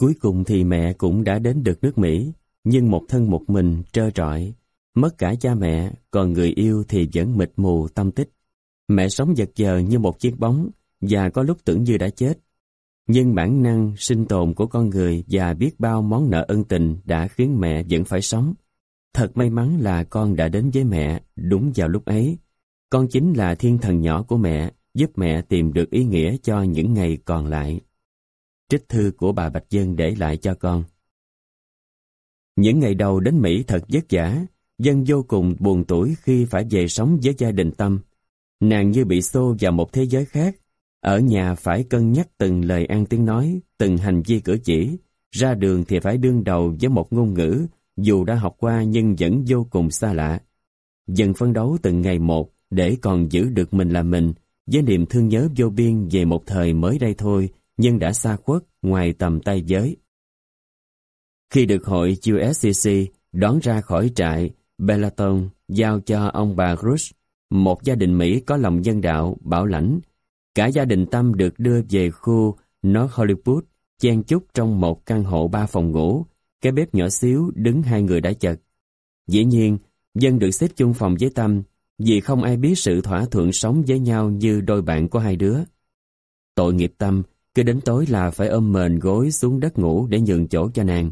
Cuối cùng thì mẹ cũng đã đến được nước Mỹ, nhưng một thân một mình trơ trọi, mất cả cha mẹ, còn người yêu thì vẫn mịt mù tâm tích. Mẹ sống giật giờ như một chiếc bóng, và có lúc tưởng như đã chết. Nhưng bản năng sinh tồn của con người và biết bao món nợ ân tình đã khiến mẹ vẫn phải sống. Thật may mắn là con đã đến với mẹ đúng vào lúc ấy. Con chính là thiên thần nhỏ của mẹ, giúp mẹ tìm được ý nghĩa cho những ngày còn lại. Trích thư của bà Bạch Dân để lại cho con. Những ngày đầu đến Mỹ thật vất vả, Dân vô cùng buồn tuổi khi phải về sống với gia đình Tâm. Nàng như bị xô vào một thế giới khác, ở nhà phải cân nhắc từng lời ăn tiếng nói, từng hành vi cử chỉ, ra đường thì phải đương đầu với một ngôn ngữ, dù đã học qua nhưng vẫn vô cùng xa lạ. Dần phấn đấu từng ngày một để còn giữ được mình là mình, với niềm thương nhớ vô biên về một thời mới đây thôi, nhưng đã xa khuất ngoài tầm tay giới. Khi được hội USCC đón ra khỏi trại, Bellaton giao cho ông bà Rush, một gia đình Mỹ có lòng nhân đạo, bảo lãnh. Cả gia đình Tâm được đưa về khu North Hollywood, chen chúc trong một căn hộ ba phòng ngủ, cái bếp nhỏ xíu đứng hai người đã chật. Dĩ nhiên, dân được xếp chung phòng với Tâm, vì không ai biết sự thỏa thuận sống với nhau như đôi bạn của hai đứa. Tội nghiệp Tâm, cứ đến tối là phải ôm mền gối xuống đất ngủ để nhường chỗ cho nàng.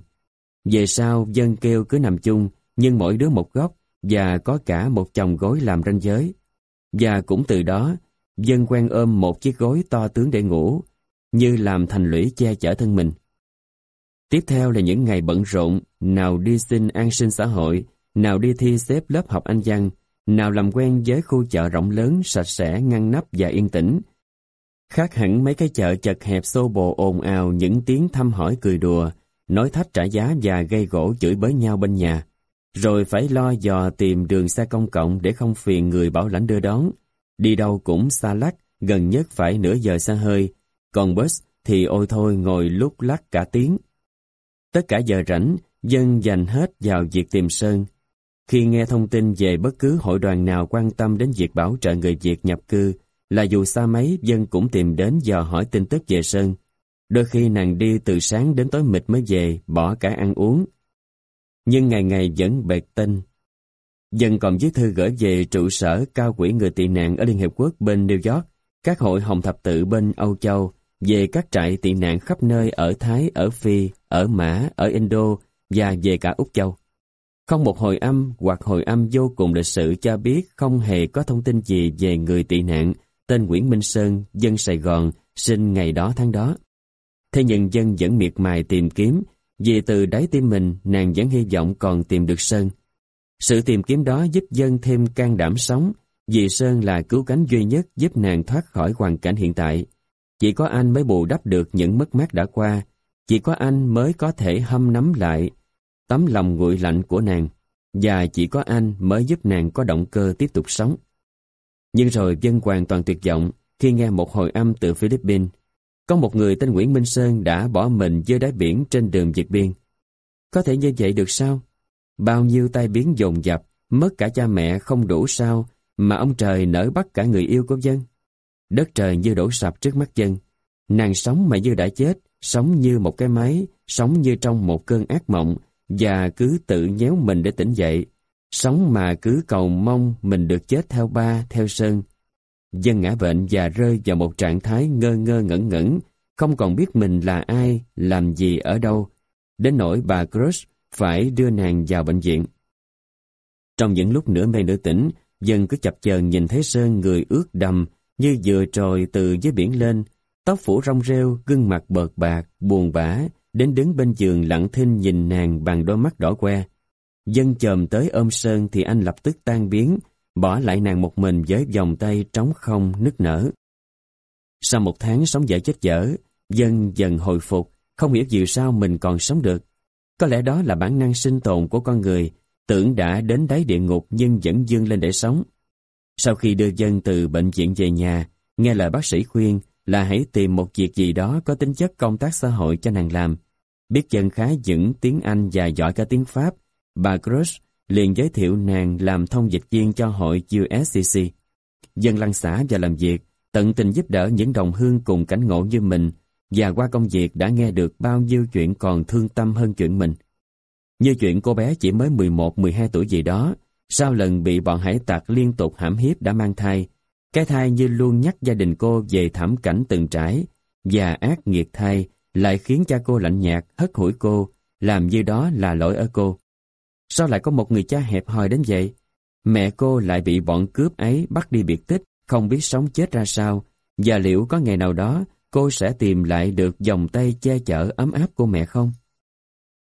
Về sau, dân kêu cứ nằm chung, nhưng mỗi đứa một góc và có cả một chồng gối làm ranh giới. Và cũng từ đó, dân quen ôm một chiếc gối to tướng để ngủ, như làm thành lũy che chở thân mình. Tiếp theo là những ngày bận rộn, nào đi xin an sinh xã hội, nào đi thi xếp lớp học Anh văn, nào làm quen với khu chợ rộng lớn, sạch sẽ, ngăn nắp và yên tĩnh. Khác hẳn mấy cái chợ chật hẹp xô bồ ồn ào những tiếng thăm hỏi cười đùa, nói thách trả giá và gây gỗ chửi bới nhau bên nhà. Rồi phải lo dò tìm đường xe công cộng để không phiền người bảo lãnh đưa đón. Đi đâu cũng xa lắc, gần nhất phải nửa giờ xa hơi. Còn bus thì ôi thôi ngồi lúc lắc cả tiếng. Tất cả giờ rảnh, dân dành hết vào việc tìm Sơn. Khi nghe thông tin về bất cứ hội đoàn nào quan tâm đến việc bảo trợ người Việt nhập cư, là dù xa mấy, dân cũng tìm đến dò hỏi tin tức về Sơn. Đôi khi nàng đi từ sáng đến tối mịt mới về, bỏ cả ăn uống. Nhưng ngày ngày vẫn bệt tinh. Dân còn viết thư gửi về trụ sở cao quỹ người tị nạn ở Liên Hiệp Quốc bên New York, các hội hồng thập tự bên Âu Châu, về các trại tị nạn khắp nơi ở Thái, ở Phi, ở Mã, ở Indo và về cả Úc Châu. Không một hồi âm hoặc hồi âm vô cùng lịch sự cho biết không hề có thông tin gì về người tị nạn tên Nguyễn Minh Sơn, dân Sài Gòn, sinh ngày đó tháng đó. Thế nhưng dân vẫn miệt mài tìm kiếm, vì từ đáy tim mình nàng vẫn hy vọng còn tìm được Sơn. Sự tìm kiếm đó giúp dân thêm can đảm sống, vì Sơn là cứu cánh duy nhất giúp nàng thoát khỏi hoàn cảnh hiện tại. Chỉ có anh mới bù đắp được những mất mát đã qua, chỉ có anh mới có thể hâm nắm lại tấm lòng nguội lạnh của nàng, và chỉ có anh mới giúp nàng có động cơ tiếp tục sống. Nhưng rồi dân hoàn toàn tuyệt vọng khi nghe một hồi âm từ Philippines. Có một người tên Nguyễn Minh Sơn đã bỏ mình dưới đáy biển trên đường vượt biên. Có thể như vậy được sao? Bao nhiêu tai biến dồn dập, mất cả cha mẹ không đủ sao, mà ông trời nỡ bắt cả người yêu của dân. Đất trời như đổ sập trước mắt dân. Nàng sống mà như đã chết, sống như một cái máy, sống như trong một cơn ác mộng, và cứ tự nhéo mình để tỉnh dậy. Sống mà cứ cầu mong mình được chết theo ba, theo sơn. Dân ngã bệnh và rơi vào một trạng thái ngơ ngơ ngẩn ngẩn, không còn biết mình là ai, làm gì ở đâu. Đến nỗi bà Crush phải đưa nàng vào bệnh viện. Trong những lúc nửa mê nửa tỉnh, dân cứ chập chờn nhìn thấy Sơn người ướt đầm như vừa trồi từ dưới biển lên, tóc phủ rong rêu, gương mặt bợt bạc, buồn bã, đến đứng bên giường lặng thinh nhìn nàng bằng đôi mắt đỏ que. Dân chồm tới ôm Sơn thì anh lập tức tan biến, bỏ lại nàng một mình với vòng tay trống không nức nở. Sau một tháng sống dở chết dở, dân dần hồi phục, không hiểu vì sao mình còn sống được. Có lẽ đó là bản năng sinh tồn của con người, tưởng đã đến đáy địa ngục nhưng vẫn dương lên để sống. Sau khi đưa dân từ bệnh viện về nhà, nghe lời bác sĩ khuyên là hãy tìm một việc gì đó có tính chất công tác xã hội cho nàng làm. Biết dân khá vững tiếng Anh và giỏi cả tiếng Pháp, bà Crush liền giới thiệu nàng làm thông dịch viên cho hội USCC. Dân lăng xã và làm việc, tận tình giúp đỡ những đồng hương cùng cảnh ngộ như mình, và qua công việc đã nghe được bao nhiêu chuyện còn thương tâm hơn chuyện mình. Như chuyện cô bé chỉ mới 11-12 tuổi gì đó, sau lần bị bọn hải tặc liên tục hãm hiếp đã mang thai, cái thai như luôn nhắc gia đình cô về thảm cảnh từng trải, và ác nghiệt thai lại khiến cha cô lạnh nhạt, hất hủi cô, làm như đó là lỗi ở cô. Sao lại có một người cha hẹp hòi đến vậy? Mẹ cô lại bị bọn cướp ấy bắt đi biệt tích, không biết sống chết ra sao, và liệu có ngày nào đó cô sẽ tìm lại được vòng tay che chở ấm áp của mẹ không?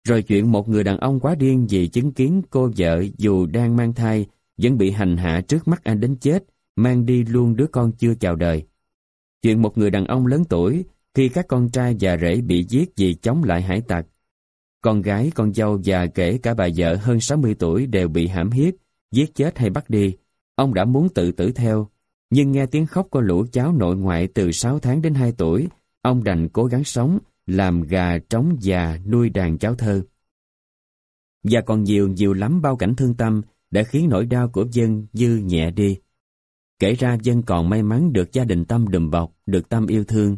Rồi chuyện một người đàn ông quá điên vì chứng kiến cô vợ dù đang mang thai vẫn bị hành hạ trước mắt anh đến chết, mang đi luôn đứa con chưa chào đời. Chuyện một người đàn ông lớn tuổi khi các con trai già rể bị giết vì chống lại hải tặc. Con gái, con dâu và kể cả bà vợ hơn 60 tuổi đều bị hãm hiếp, giết chết hay bắt đi. Ông đã muốn tự tử theo, nhưng nghe tiếng khóc của lũ cháu nội ngoại từ 6 tháng đến 2 tuổi, ông đành cố gắng sống, làm gà trống già nuôi đàn cháu thơ. Và còn nhiều nhiều lắm bao cảnh thương tâm đã khiến nỗi đau của dân dư nhẹ đi. Kể ra dân còn may mắn được gia đình Tâm đùm bọc, được Tâm yêu thương.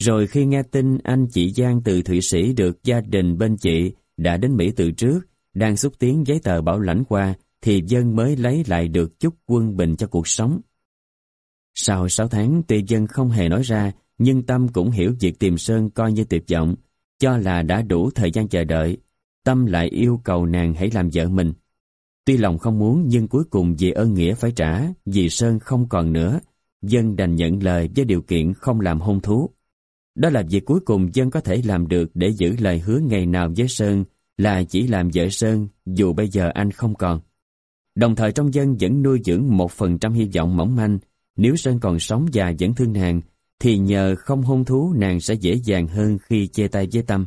Rồi khi nghe tin anh chị Giang từ Thụy Sĩ được gia đình bên chị đã đến Mỹ từ trước, đang xúc tiến giấy tờ bảo lãnh qua, thì dân mới lấy lại được chút quân bình cho cuộc sống. Sau 6 tháng, tuy dân không hề nói ra, nhưng Tâm cũng hiểu việc tìm Sơn coi như tuyệt vọng, cho là đã đủ thời gian chờ đợi. Tâm lại yêu cầu nàng hãy làm vợ mình. Tuy lòng không muốn nhưng cuối cùng vì ơn nghĩa phải trả, vì Sơn không còn nữa, dân đành nhận lời với điều kiện không làm hôn thú. Đó là việc cuối cùng dân có thể làm được để giữ lời hứa ngày nào với Sơn là chỉ làm vợ Sơn dù bây giờ anh không còn. Đồng thời trong dân vẫn nuôi dưỡng một phần trăm hy vọng mỏng manh nếu Sơn còn sống và vẫn thương nàng thì nhờ không hôn thú nàng sẽ dễ dàng hơn khi chia tay với Tâm.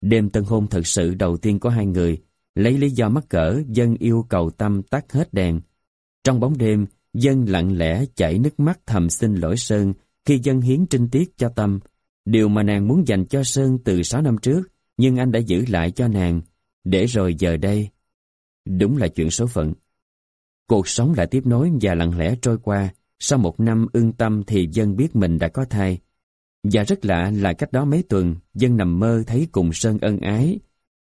Đêm tân hôn thật sự đầu tiên của hai người lấy lý do mắc cỡ dân yêu cầu Tâm tắt hết đèn. Trong bóng đêm, dân lặng lẽ chảy nước mắt thầm xin lỗi Sơn khi dân hiến trinh tiết cho Tâm. Điều mà nàng muốn dành cho Sơn từ 6 năm trước, nhưng anh đã giữ lại cho nàng, để rồi giờ đây. Đúng là chuyện số phận. Cuộc sống lại tiếp nối và lặng lẽ trôi qua. Sau một năm ương tâm thì dân biết mình đã có thai. Và rất lạ là cách đó mấy tuần, dân nằm mơ thấy cùng Sơn ân ái.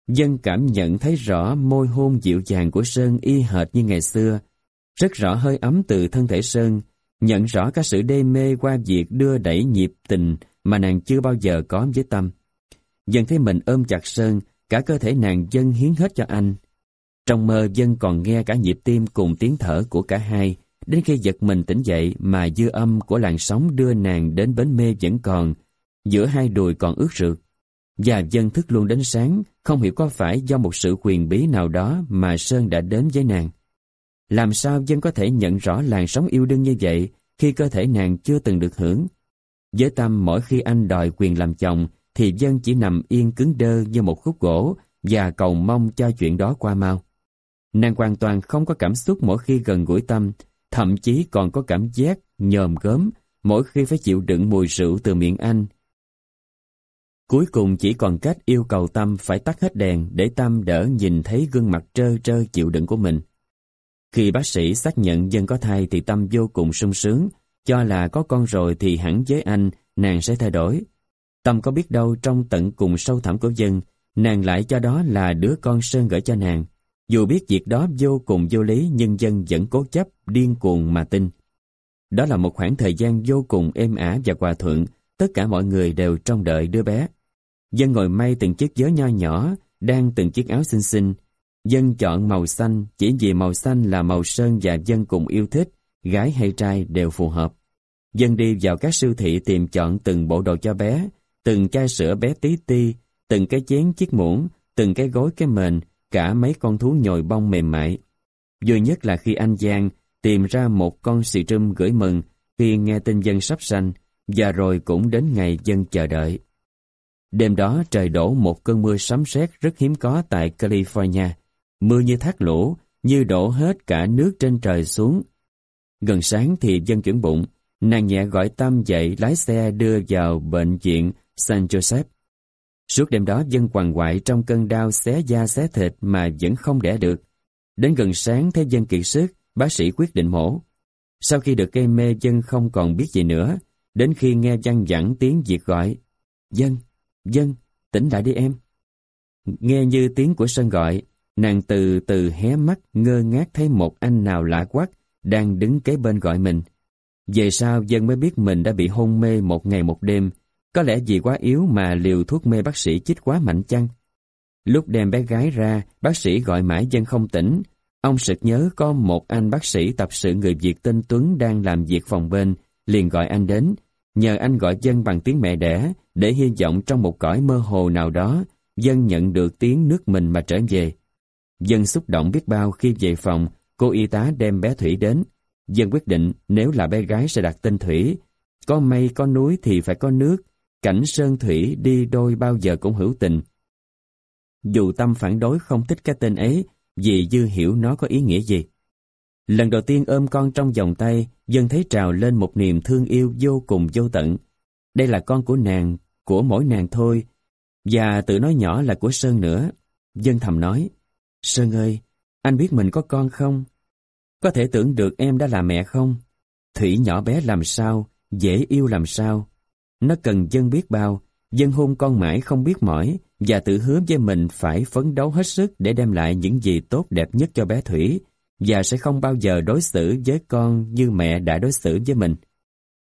Dân cảm nhận thấy rõ môi hôn dịu dàng của Sơn y hệt như ngày xưa. Rất rõ hơi ấm từ thân thể Sơn, nhận rõ cả sự đê mê qua việc đưa đẩy nhịp tình mà nàng chưa bao giờ có với Tâm. Dân thấy mình ôm chặt Sơn, cả cơ thể nàng dân hiến hết cho anh. Trong mơ dân còn nghe cả nhịp tim cùng tiếng thở của cả hai, đến khi giật mình tỉnh dậy mà dư âm của làn sóng đưa nàng đến bến mê vẫn còn, giữa hai đùi còn ướt rượt. Và dân thức luôn đến sáng, không hiểu có phải do một sự quyền bí nào đó mà Sơn đã đến với nàng. Làm sao dân có thể nhận rõ làn sóng yêu đương như vậy khi cơ thể nàng chưa từng được hưởng? Với tâm mỗi khi anh đòi quyền làm chồng thì dân chỉ nằm yên cứng đơ như một khúc gỗ và cầu mong cho chuyện đó qua mau. Nàng hoàn toàn không có cảm xúc mỗi khi gần gũi tâm, thậm chí còn có cảm giác nhòm gớm mỗi khi phải chịu đựng mùi rượu từ miệng anh. Cuối cùng chỉ còn cách yêu cầu Tâm phải tắt hết đèn để Tâm đỡ nhìn thấy gương mặt trơ trơ chịu đựng của mình. Khi bác sĩ xác nhận dân có thai thì Tâm vô cùng sung sướng, cho là có con rồi thì hẳn với anh, nàng sẽ thay đổi. Tâm có biết đâu trong tận cùng sâu thẳm của dân, nàng lại cho đó là đứa con Sơn gửi cho nàng. Dù biết việc đó vô cùng vô lý nhưng dân vẫn cố chấp, điên cuồng mà tin. Đó là một khoảng thời gian vô cùng êm ả và hòa thuận, tất cả mọi người đều trong đợi đứa bé. Dân ngồi may từng chiếc giớ nho nhỏ, đang từng chiếc áo xinh xinh. Dân chọn màu xanh chỉ vì màu xanh là màu sơn và dân cùng yêu thích, gái hay trai đều phù hợp. Dân đi vào các siêu thị tìm chọn từng bộ đồ cho bé, từng chai sữa bé tí ti, từng cái chén chiếc muỗng, từng cái gối cái mền, cả mấy con thú nhồi bông mềm mại. Vui nhất là khi anh Giang tìm ra một con xì trâm gửi mừng khi nghe tin dân sắp sanh, và rồi cũng đến ngày dân chờ đợi. Đêm đó trời đổ một cơn mưa sấm sét rất hiếm có tại California. Mưa như thác lũ, như đổ hết cả nước trên trời xuống. Gần sáng thì dân chuyển bụng, nàng nhẹ gọi Tâm dậy lái xe đưa vào bệnh viện San Joseph. Suốt đêm đó dân quằn quại trong cơn đau xé da xé thịt mà vẫn không đẻ được. Đến gần sáng thấy dân kiệt sức, bác sĩ quyết định mổ. Sau khi được gây mê dân không còn biết gì nữa, đến khi nghe văn dặn tiếng diệt gọi. Dân, dân, tỉnh lại đi em. Nghe như tiếng của Sơn gọi, nàng từ từ hé mắt ngơ ngác thấy một anh nào lạ quắc đang đứng kế bên gọi mình. Về sau dân mới biết mình đã bị hôn mê một ngày một đêm, có lẽ vì quá yếu mà liều thuốc mê bác sĩ chích quá mạnh chăng? Lúc đem bé gái ra, bác sĩ gọi mãi dân không tỉnh. Ông sực nhớ có một anh bác sĩ tập sự người Việt tên Tuấn đang làm việc phòng bên, liền gọi anh đến, nhờ anh gọi dân bằng tiếng mẹ đẻ, để hy vọng trong một cõi mơ hồ nào đó, dân nhận được tiếng nước mình mà trở về. Dân xúc động biết bao khi về phòng, cô y tá đem bé Thủy đến. Dân quyết định nếu là bé gái sẽ đặt tên Thủy. Có mây có núi thì phải có nước, cảnh sơn thủy đi đôi bao giờ cũng hữu tình. Dù tâm phản đối không thích cái tên ấy, vì dư hiểu nó có ý nghĩa gì. Lần đầu tiên ôm con trong vòng tay, dân thấy trào lên một niềm thương yêu vô cùng vô tận. Đây là con của nàng, của mỗi nàng thôi, và tự nói nhỏ là của Sơn nữa. Dân thầm nói, Sơn ơi, anh biết mình có con không? Có thể tưởng được em đã là mẹ không? Thủy nhỏ bé làm sao, dễ yêu làm sao? Nó cần dân biết bao, dân hôn con mãi không biết mỏi và tự hứa với mình phải phấn đấu hết sức để đem lại những gì tốt đẹp nhất cho bé Thủy và sẽ không bao giờ đối xử với con như mẹ đã đối xử với mình.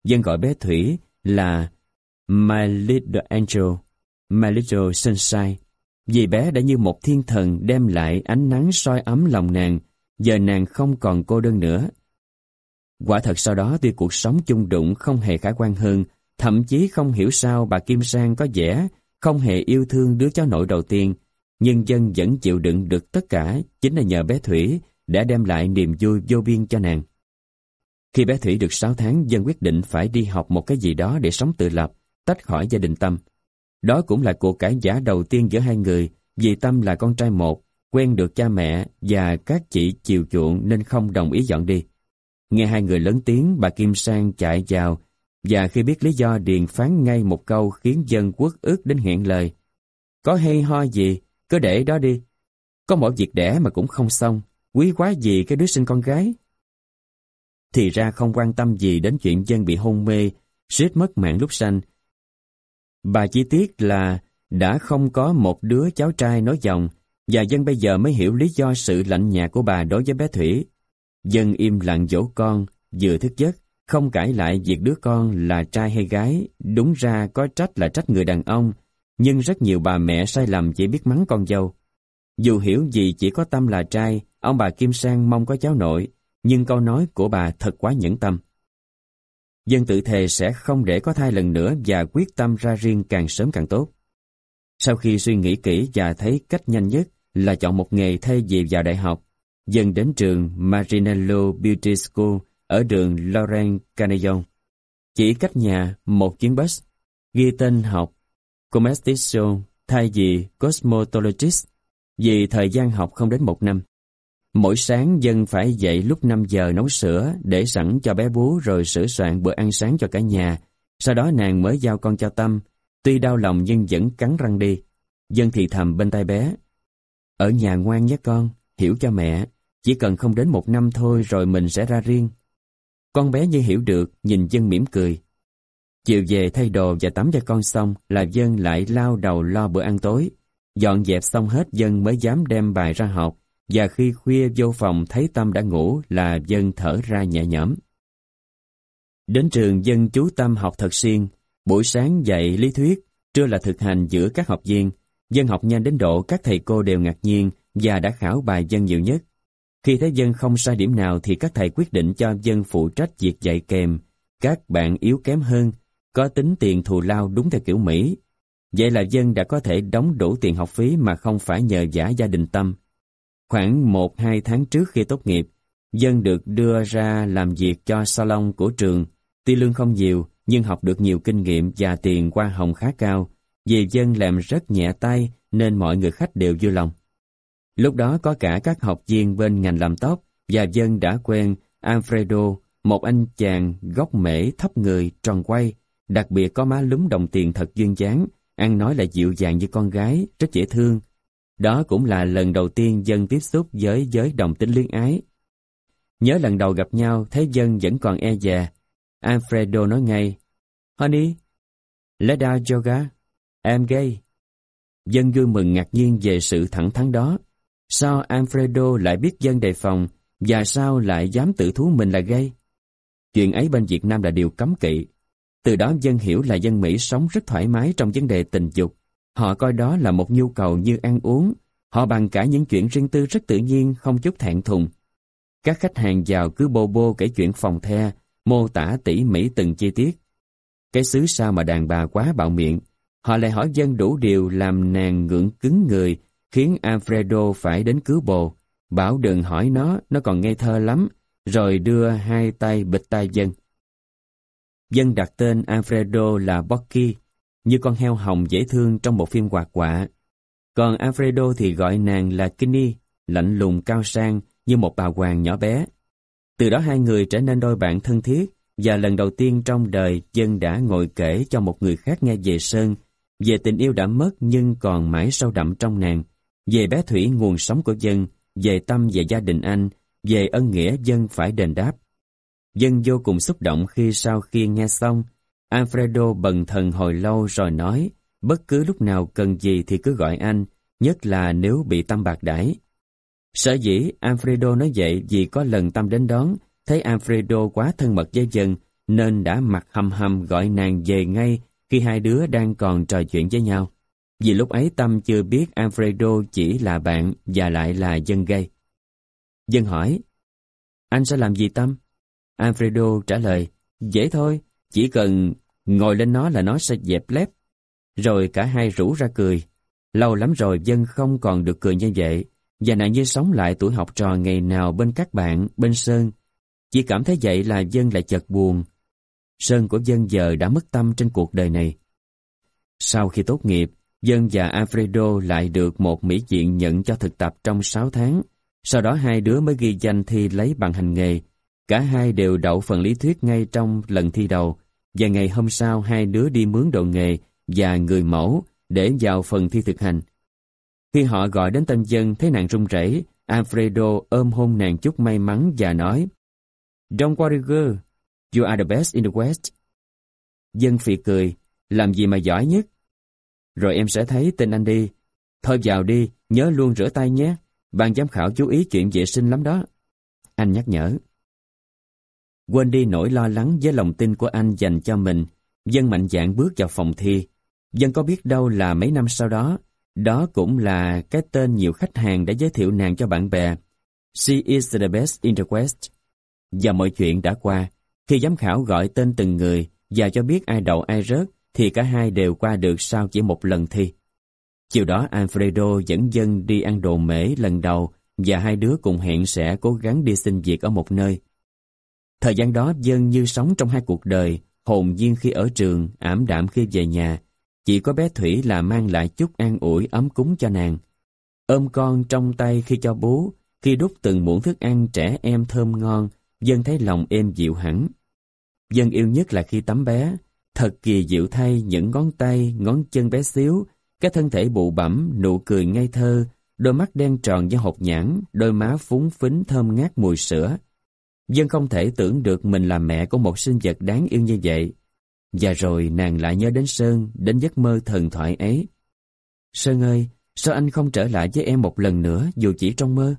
Dân gọi bé Thủy là My Little Angel, My Little Sunshine, vì bé đã như một thiên thần đem lại ánh nắng soi ấm lòng nàng, giờ nàng không còn cô đơn nữa. Quả thật sau đó tuy cuộc sống chung đụng không hề khả quan hơn, thậm chí không hiểu sao bà Kim Sang có vẻ không hề yêu thương đứa cháu nội đầu tiên, nhưng dân vẫn chịu đựng được tất cả chính là nhờ bé Thủy đã đem lại niềm vui vô biên cho nàng. Khi bé Thủy được 6 tháng, dân quyết định phải đi học một cái gì đó để sống tự lập, tách khỏi gia đình Tâm. Đó cũng là cuộc cãi giả đầu tiên giữa hai người, vì Tâm là con trai một, quen được cha mẹ và các chị chiều chuộng nên không đồng ý dọn đi. Nghe hai người lớn tiếng, bà Kim Sang chạy vào, và khi biết lý do điền phán ngay một câu khiến dân quốc ước đến hẹn lời. Có hay ho gì, cứ để đó đi. Có mỗi việc đẻ mà cũng không xong, quý quá gì cái đứa sinh con gái. Thì ra không quan tâm gì đến chuyện dân bị hôn mê, suýt mất mạng lúc sanh. Bà chi tiết là đã không có một đứa cháu trai nói dòng, và dân bây giờ mới hiểu lý do sự lạnh nhạt của bà đối với bé Thủy. Dân im lặng dỗ con, vừa thức giấc, không cãi lại việc đứa con là trai hay gái, đúng ra có trách là trách người đàn ông, nhưng rất nhiều bà mẹ sai lầm chỉ biết mắng con dâu. Dù hiểu gì chỉ có tâm là trai, ông bà Kim Sang mong có cháu nội, nhưng câu nói của bà thật quá nhẫn tâm. Dân tự thề sẽ không để có thai lần nữa và quyết tâm ra riêng càng sớm càng tốt. Sau khi suy nghĩ kỹ và thấy cách nhanh nhất là chọn một nghề thay vì vào đại học, dân đến trường Marinello Beauty School ở đường Laurent Canillon. Chỉ cách nhà một chuyến bus, ghi tên học Comestition thay vì Cosmetologist vì thời gian học không đến một năm. Mỗi sáng dân phải dậy lúc 5 giờ nấu sữa để sẵn cho bé bú rồi sửa soạn bữa ăn sáng cho cả nhà. Sau đó nàng mới giao con cho Tâm. Tuy đau lòng nhưng vẫn cắn răng đi. Dân thì thầm bên tay bé. Ở nhà ngoan nhé con, hiểu cho mẹ. Chỉ cần không đến một năm thôi rồi mình sẽ ra riêng. Con bé như hiểu được, nhìn dân mỉm cười. Chiều về thay đồ và tắm cho con xong là dân lại lao đầu lo bữa ăn tối. Dọn dẹp xong hết dân mới dám đem bài ra học và khi khuya vô phòng thấy Tâm đã ngủ là dân thở ra nhẹ nhõm. Đến trường dân chú Tâm học thật siêng, buổi sáng dạy lý thuyết, trưa là thực hành giữa các học viên. Dân học nhanh đến độ các thầy cô đều ngạc nhiên và đã khảo bài dân nhiều nhất. Khi thấy dân không sai điểm nào thì các thầy quyết định cho dân phụ trách việc dạy kèm. Các bạn yếu kém hơn, có tính tiền thù lao đúng theo kiểu Mỹ. Vậy là dân đã có thể đóng đủ tiền học phí mà không phải nhờ giả gia đình Tâm. Khoảng 1-2 tháng trước khi tốt nghiệp, dân được đưa ra làm việc cho salon của trường. Tuy lương không nhiều, nhưng học được nhiều kinh nghiệm và tiền qua hồng khá cao. Vì dân làm rất nhẹ tay nên mọi người khách đều vui lòng. Lúc đó có cả các học viên bên ngành làm tóc và dân đã quen Alfredo, một anh chàng gốc mễ thấp người, tròn quay, đặc biệt có má lúm đồng tiền thật duyên dáng, ăn nói là dịu dàng như con gái, rất dễ thương. Đó cũng là lần đầu tiên dân tiếp xúc với giới đồng tính luyến ái. Nhớ lần đầu gặp nhau, thấy dân vẫn còn e dè. Alfredo nói ngay, Honey, let out yoga, Em gay. Dân vui mừng ngạc nhiên về sự thẳng thắn đó. Sao Alfredo lại biết dân đề phòng và sao lại dám tự thú mình là gay? Chuyện ấy bên Việt Nam là điều cấm kỵ. Từ đó dân hiểu là dân Mỹ sống rất thoải mái trong vấn đề tình dục. Họ coi đó là một nhu cầu như ăn uống. Họ bằng cả những chuyện riêng tư rất tự nhiên, không chút thẹn thùng. Các khách hàng giàu cứ bô bô kể chuyện phòng the, mô tả tỉ mỉ từng chi tiết. Cái xứ sao mà đàn bà quá bạo miệng. Họ lại hỏi dân đủ điều làm nàng ngưỡng cứng người, khiến Alfredo phải đến cứu bồ. Bảo đừng hỏi nó, nó còn ngây thơ lắm, rồi đưa hai tay bịch tay dân. Dân đặt tên Alfredo là Bucky, như con heo hồng dễ thương trong một phim hoạt quạ. Còn Alfredo thì gọi nàng là Kinney, lạnh lùng cao sang như một bà hoàng nhỏ bé. Từ đó hai người trở nên đôi bạn thân thiết và lần đầu tiên trong đời dân đã ngồi kể cho một người khác nghe về Sơn, về tình yêu đã mất nhưng còn mãi sâu đậm trong nàng, về bé Thủy nguồn sống của dân, về tâm về gia đình anh, về ân nghĩa dân phải đền đáp. Dân vô cùng xúc động khi sau khi nghe xong, Alfredo bần thần hồi lâu rồi nói, bất cứ lúc nào cần gì thì cứ gọi anh, nhất là nếu bị tâm bạc đãi. Sở dĩ Alfredo nói vậy vì có lần tâm đến đón, thấy Alfredo quá thân mật với dân, nên đã mặt hầm hầm gọi nàng về ngay khi hai đứa đang còn trò chuyện với nhau. Vì lúc ấy Tâm chưa biết Alfredo chỉ là bạn và lại là dân gay. Dân hỏi, anh sẽ làm gì Tâm? Alfredo trả lời, dễ thôi, chỉ cần ngồi lên nó là nó sẽ dẹp lép. Rồi cả hai rủ ra cười. Lâu lắm rồi dân không còn được cười như vậy, và nạn như sống lại tuổi học trò ngày nào bên các bạn, bên Sơn. Chỉ cảm thấy vậy là dân lại chợt buồn. Sơn của dân giờ đã mất tâm trên cuộc đời này. Sau khi tốt nghiệp, Dân và Alfredo lại được một mỹ diện nhận cho thực tập trong 6 tháng. Sau đó hai đứa mới ghi danh thi lấy bằng hành nghề. Cả hai đều đậu phần lý thuyết ngay trong lần thi đầu. Và ngày hôm sau hai đứa đi mướn đồ nghề và người mẫu để vào phần thi thực hành. Khi họ gọi đến tên dân thấy nàng run rẩy, Alfredo ôm hôn nàng chút may mắn và nói Don't worry girl, you are the best in the West. Dân phì cười, làm gì mà giỏi nhất? Rồi em sẽ thấy tên anh đi. Thôi vào đi, nhớ luôn rửa tay nhé. Ban giám khảo chú ý chuyện vệ sinh lắm đó. Anh nhắc nhở. Quên đi nỗi lo lắng với lòng tin của anh dành cho mình, Dân mạnh dạn bước vào phòng thi. Dân có biết đâu là mấy năm sau đó, đó cũng là cái tên nhiều khách hàng đã giới thiệu nàng cho bạn bè. She is the best in the West. Và mọi chuyện đã qua, khi giám khảo gọi tên từng người và cho biết ai đậu ai rớt, thì cả hai đều qua được sau chỉ một lần thi. Chiều đó Alfredo dẫn dân đi ăn đồ mễ lần đầu và hai đứa cùng hẹn sẽ cố gắng đi xin việc ở một nơi. Thời gian đó dân như sống trong hai cuộc đời, hồn nhiên khi ở trường, ảm đạm khi về nhà. Chỉ có bé Thủy là mang lại chút an ủi ấm cúng cho nàng. Ôm con trong tay khi cho bú, khi đút từng muỗng thức ăn trẻ em thơm ngon, dân thấy lòng êm dịu hẳn. Dân yêu nhất là khi tắm bé, Thật kỳ diệu thay những ngón tay, ngón chân bé xíu, cái thân thể bụ bẩm, nụ cười ngây thơ, đôi mắt đen tròn như hột nhãn, đôi má phúng phính thơm ngát mùi sữa. Dân không thể tưởng được mình là mẹ của một sinh vật đáng yêu như vậy. Và rồi nàng lại nhớ đến Sơn, đến giấc mơ thần thoại ấy. Sơn ơi, sao anh không trở lại với em một lần nữa dù chỉ trong mơ?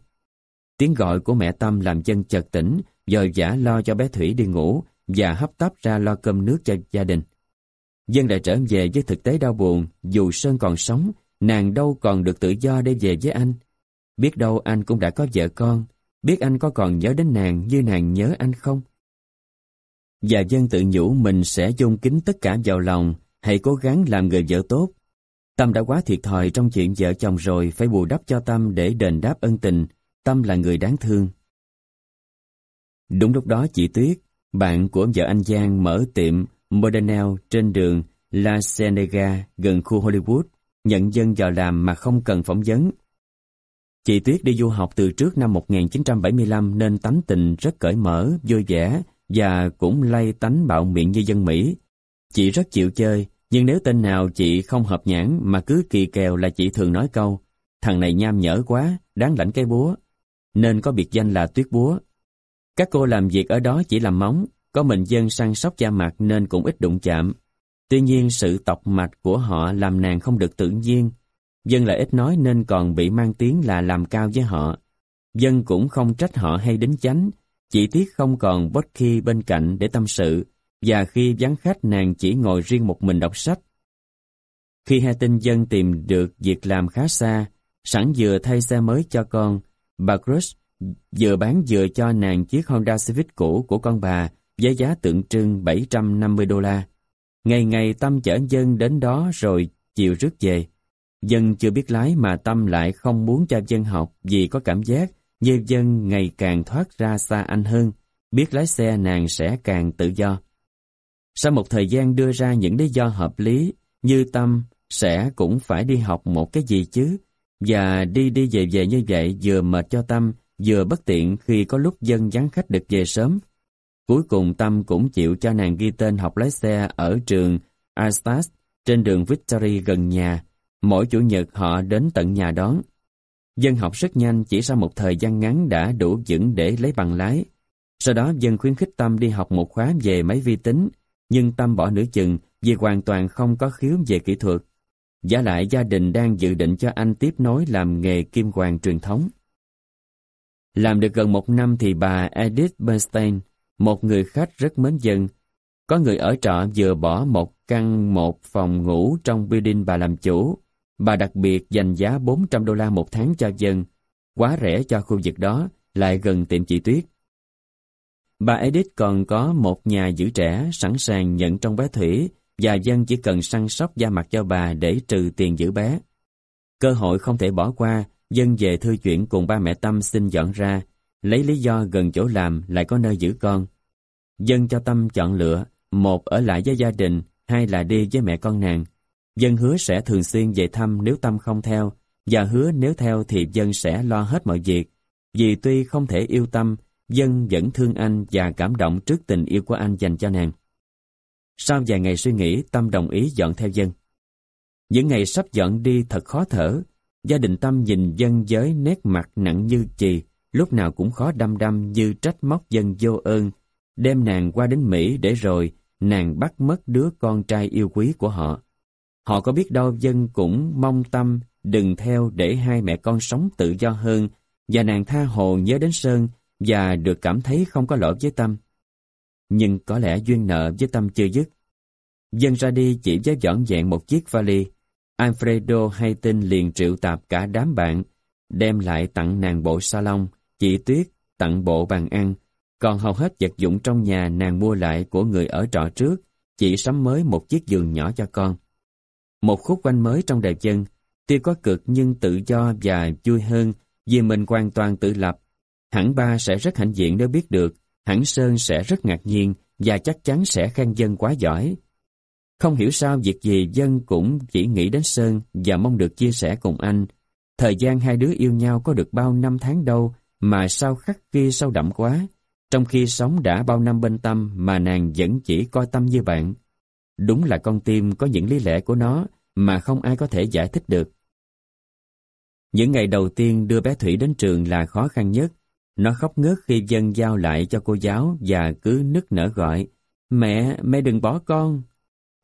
Tiếng gọi của mẹ Tâm làm dân chợt tỉnh, dời giả lo cho bé Thủy đi ngủ, và hấp tấp ra lo cơm nước cho gia đình. Dân đã trở về với thực tế đau buồn, dù Sơn còn sống, nàng đâu còn được tự do để về với anh. Biết đâu anh cũng đã có vợ con, biết anh có còn nhớ đến nàng như nàng nhớ anh không? Và dân tự nhủ mình sẽ dung kính tất cả vào lòng, hãy cố gắng làm người vợ tốt. Tâm đã quá thiệt thòi trong chuyện vợ chồng rồi phải bù đắp cho Tâm để đền đáp ân tình. Tâm là người đáng thương. Đúng lúc đó chị Tuyết, bạn của vợ anh Giang mở tiệm Modernel trên đường La Senega gần khu Hollywood, nhận dân vào làm mà không cần phỏng vấn. Chị Tuyết đi du học từ trước năm 1975 nên tánh tình rất cởi mở, vui vẻ và cũng lay tánh bạo miệng như dân Mỹ. Chị rất chịu chơi, nhưng nếu tên nào chị không hợp nhãn mà cứ kỳ kèo là chị thường nói câu thằng này nham nhở quá, đáng lãnh cái búa. Nên có biệt danh là Tuyết Búa. Các cô làm việc ở đó chỉ làm móng, có mình dân săn sóc da mặt nên cũng ít đụng chạm. Tuy nhiên sự tọc mạch của họ làm nàng không được tự nhiên. Dân lại ít nói nên còn bị mang tiếng là làm cao với họ. Dân cũng không trách họ hay đính chánh, chỉ tiếc không còn bất khi bên cạnh để tâm sự, và khi vắng khách nàng chỉ ngồi riêng một mình đọc sách. Khi hai tin dân tìm được việc làm khá xa, sẵn vừa thay xe mới cho con, bà Crush vừa bán vừa cho nàng chiếc Honda Civic cũ của con bà với giá tượng trưng 750 đô la. Ngày ngày Tâm chở dân đến đó rồi chiều rước về. Dân chưa biết lái mà Tâm lại không muốn cho dân học vì có cảm giác như dân ngày càng thoát ra xa anh hơn, biết lái xe nàng sẽ càng tự do. Sau một thời gian đưa ra những lý do hợp lý, như Tâm sẽ cũng phải đi học một cái gì chứ, và đi đi về về như vậy vừa mệt cho Tâm, vừa bất tiện khi có lúc dân vắng khách được về sớm. Cuối cùng Tâm cũng chịu cho nàng ghi tên học lái xe ở trường Astas trên đường Victory gần nhà. Mỗi chủ nhật họ đến tận nhà đón. Dân học rất nhanh chỉ sau một thời gian ngắn đã đủ vững để lấy bằng lái. Sau đó dân khuyến khích Tâm đi học một khóa về máy vi tính, nhưng Tâm bỏ nửa chừng vì hoàn toàn không có khiếu về kỹ thuật. Giả lại gia đình đang dự định cho anh tiếp nối làm nghề kim hoàng truyền thống. Làm được gần một năm thì bà Edith Bernstein, một người khách rất mến dân, có người ở trọ vừa bỏ một căn một phòng ngủ trong building bà làm chủ. Bà đặc biệt dành giá 400 đô la một tháng cho dân, quá rẻ cho khu vực đó, lại gần tiệm chị Tuyết. Bà Edith còn có một nhà giữ trẻ sẵn sàng nhận trong bé Thủy và dân chỉ cần săn sóc da mặt cho bà để trừ tiền giữ bé. Cơ hội không thể bỏ qua, dân về thư chuyển cùng ba mẹ Tâm xin dọn ra, lấy lý do gần chỗ làm lại có nơi giữ con. Dân cho Tâm chọn lựa, một ở lại với gia đình, hai là đi với mẹ con nàng. Dân hứa sẽ thường xuyên về thăm nếu Tâm không theo, và hứa nếu theo thì dân sẽ lo hết mọi việc. Vì tuy không thể yêu Tâm, dân vẫn thương anh và cảm động trước tình yêu của anh dành cho nàng. Sau vài ngày suy nghĩ, Tâm đồng ý dọn theo dân. Những ngày sắp dọn đi thật khó thở, gia đình Tâm nhìn dân giới nét mặt nặng như chì, lúc nào cũng khó đăm đăm như trách móc dân vô ơn, đem nàng qua đến Mỹ để rồi nàng bắt mất đứa con trai yêu quý của họ. Họ có biết đâu dân cũng mong tâm đừng theo để hai mẹ con sống tự do hơn và nàng tha hồ nhớ đến Sơn và được cảm thấy không có lỗi với Tâm. Nhưng có lẽ duyên nợ với Tâm chưa dứt. Dân ra đi chỉ với dọn dẹn một chiếc vali. Alfredo hay tin liền triệu tạp cả đám bạn, đem lại tặng nàng bộ salon, chị Tuyết tặng bộ bàn ăn, còn hầu hết vật dụng trong nhà nàng mua lại của người ở trọ trước, chỉ sắm mới một chiếc giường nhỏ cho con. Một khúc quanh mới trong đời chân, tuy có cực nhưng tự do và vui hơn vì mình hoàn toàn tự lập. Hẳn ba sẽ rất hạnh diện nếu biết được, hẳn Sơn sẽ rất ngạc nhiên và chắc chắn sẽ khen dân quá giỏi. Không hiểu sao việc gì dân cũng chỉ nghĩ đến Sơn và mong được chia sẻ cùng anh. Thời gian hai đứa yêu nhau có được bao năm tháng đâu mà sao khắc ghi sâu đậm quá. Trong khi sống đã bao năm bên Tâm mà nàng vẫn chỉ coi Tâm như bạn. Đúng là con tim có những lý lẽ của nó mà không ai có thể giải thích được. Những ngày đầu tiên đưa bé Thủy đến trường là khó khăn nhất. Nó khóc ngớt khi dân giao lại cho cô giáo và cứ nức nở gọi Mẹ, mẹ đừng bỏ con.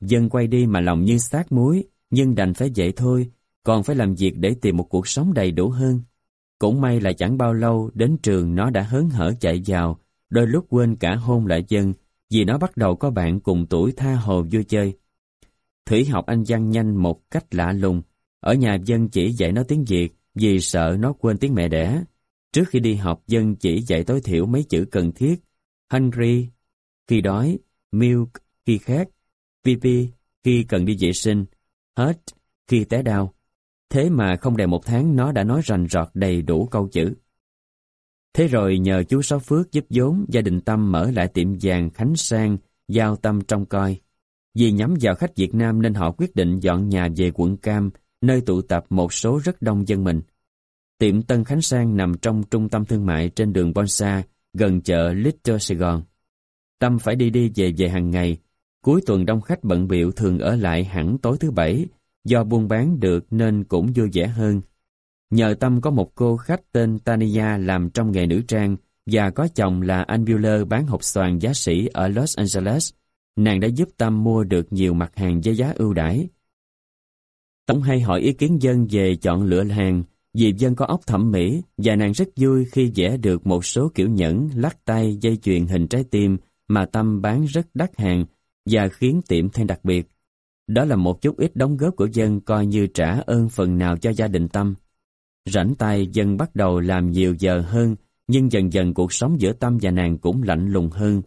Dân quay đi mà lòng như xác muối, nhưng đành phải vậy thôi, còn phải làm việc để tìm một cuộc sống đầy đủ hơn. Cũng may là chẳng bao lâu đến trường nó đã hớn hở chạy vào, đôi lúc quên cả hôn lại dân, vì nó bắt đầu có bạn cùng tuổi tha hồ vui chơi. Thủy học anh văn nhanh một cách lạ lùng. Ở nhà dân chỉ dạy nó tiếng Việt vì sợ nó quên tiếng mẹ đẻ. Trước khi đi học dân chỉ dạy tối thiểu mấy chữ cần thiết. Hungry, khi đói, milk, khi khát, pipi, khi cần đi vệ sinh, hurt, khi té đau. Thế mà không đầy một tháng nó đã nói rành rọt đầy đủ câu chữ. Thế rồi nhờ chú Sáu Phước giúp vốn, gia đình Tâm mở lại tiệm vàng Khánh Sang, giao Tâm trong coi. Vì nhắm vào khách Việt Nam nên họ quyết định dọn nhà về quận Cam, nơi tụ tập một số rất đông dân mình. Tiệm Tân Khánh Sang nằm trong trung tâm thương mại trên đường Bonsa, gần chợ Little Sài Gòn. Tâm phải đi đi về về hàng ngày. Cuối tuần đông khách bận biệu thường ở lại hẳn tối thứ bảy, do buôn bán được nên cũng vui vẻ hơn. Nhờ Tâm có một cô khách tên Tania làm trong nghề nữ trang và có chồng là anh Bueller bán hộp xoàn giá sĩ ở Los Angeles, nàng đã giúp Tâm mua được nhiều mặt hàng với giá ưu đãi. Tổng hay hỏi ý kiến dân về chọn lựa hàng, vì dân có óc thẩm mỹ và nàng rất vui khi vẽ được một số kiểu nhẫn, lắc tay, dây chuyền hình trái tim mà Tâm bán rất đắt hàng và khiến tiệm thêm đặc biệt. Đó là một chút ít đóng góp của dân coi như trả ơn phần nào cho gia đình Tâm. Rảnh tay dân bắt đầu làm nhiều giờ hơn, nhưng dần dần cuộc sống giữa Tâm và nàng cũng lạnh lùng hơn.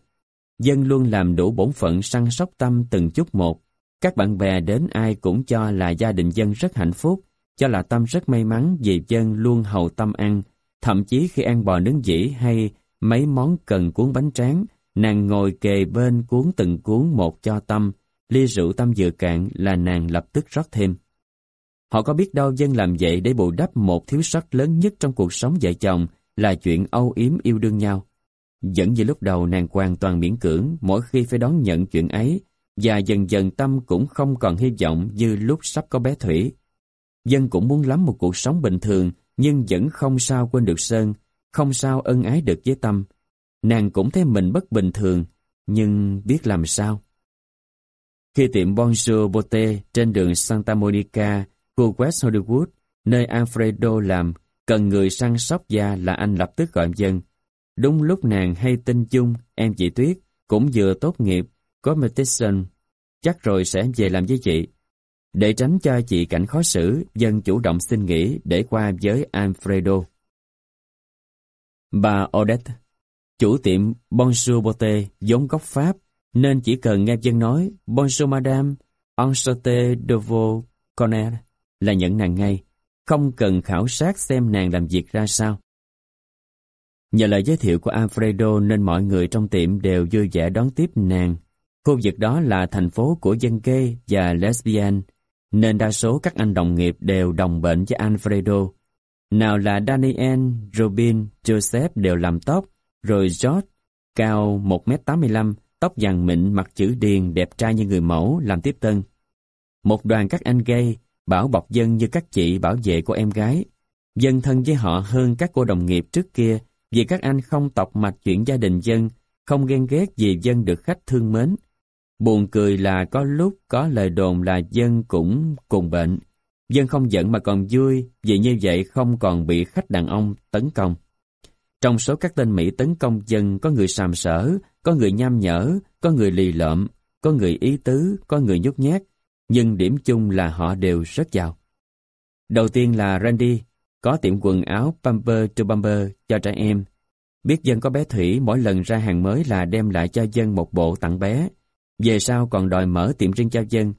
Dân luôn làm đủ bổn phận săn sóc Tâm từng chút một. Các bạn bè đến ai cũng cho là gia đình dân rất hạnh phúc, cho là Tâm rất may mắn vì dân luôn hầu Tâm ăn. Thậm chí khi ăn bò nướng dĩ hay mấy món cần cuốn bánh tráng, nàng ngồi kề bên cuốn từng cuốn một cho Tâm, ly rượu Tâm vừa cạn là nàng lập tức rót thêm. Họ có biết đâu dân làm vậy để bù đắp một thiếu sót lớn nhất trong cuộc sống vợ chồng là chuyện âu yếm yêu đương nhau. Dẫn như lúc đầu nàng hoàn toàn miễn cưỡng mỗi khi phải đón nhận chuyện ấy và dần dần Tâm cũng không còn hy vọng như lúc sắp có bé Thủy. Dân cũng muốn lắm một cuộc sống bình thường nhưng vẫn không sao quên được Sơn, không sao ân ái được với Tâm. Nàng cũng thấy mình bất bình thường, nhưng biết làm sao. Khi tiệm Bonjour Botte trên đường Santa Monica, khu West Hollywood, nơi Alfredo làm, cần người săn sóc da là anh lập tức gọi dân. Đúng lúc nàng hay tin chung, em chị Tuyết, cũng vừa tốt nghiệp, có medicine, chắc rồi sẽ về làm với chị. Để tránh cho chị cảnh khó xử, dân chủ động xin nghỉ để qua với Alfredo. Bà Odette, chủ tiệm Bonjour Botte, giống gốc Pháp, nên chỉ cần nghe dân nói Bonjour madame, enchanté de vos connaître là nhận nàng ngay, không cần khảo sát xem nàng làm việc ra sao. Nhờ lời giới thiệu của Alfredo nên mọi người trong tiệm đều vui vẻ đón tiếp nàng. Khu vực đó là thành phố của dân gay và lesbian, nên đa số các anh đồng nghiệp đều đồng bệnh với Alfredo. Nào là Daniel, Robin, Joseph đều làm tóc, rồi George, cao 1m85, tóc vàng mịn, mặt chữ điền, đẹp trai như người mẫu, làm tiếp tân. Một đoàn các anh gay, bảo bọc dân như các chị bảo vệ của em gái. Dân thân với họ hơn các cô đồng nghiệp trước kia, vì các anh không tọc mạch chuyện gia đình dân, không ghen ghét vì dân được khách thương mến. Buồn cười là có lúc có lời đồn là dân cũng cùng bệnh. Dân không giận mà còn vui, vì như vậy không còn bị khách đàn ông tấn công. Trong số các tên Mỹ tấn công dân có người sàm sở, có người nham nhở, có người lì lợm, có người ý tứ, có người nhút nhát, nhưng điểm chung là họ đều rất giàu. Đầu tiên là Randy, có tiệm quần áo Pamper to Pamper cho trẻ em. Biết dân có bé Thủy mỗi lần ra hàng mới là đem lại cho dân một bộ tặng bé. Về sau còn đòi mở tiệm riêng cho dân.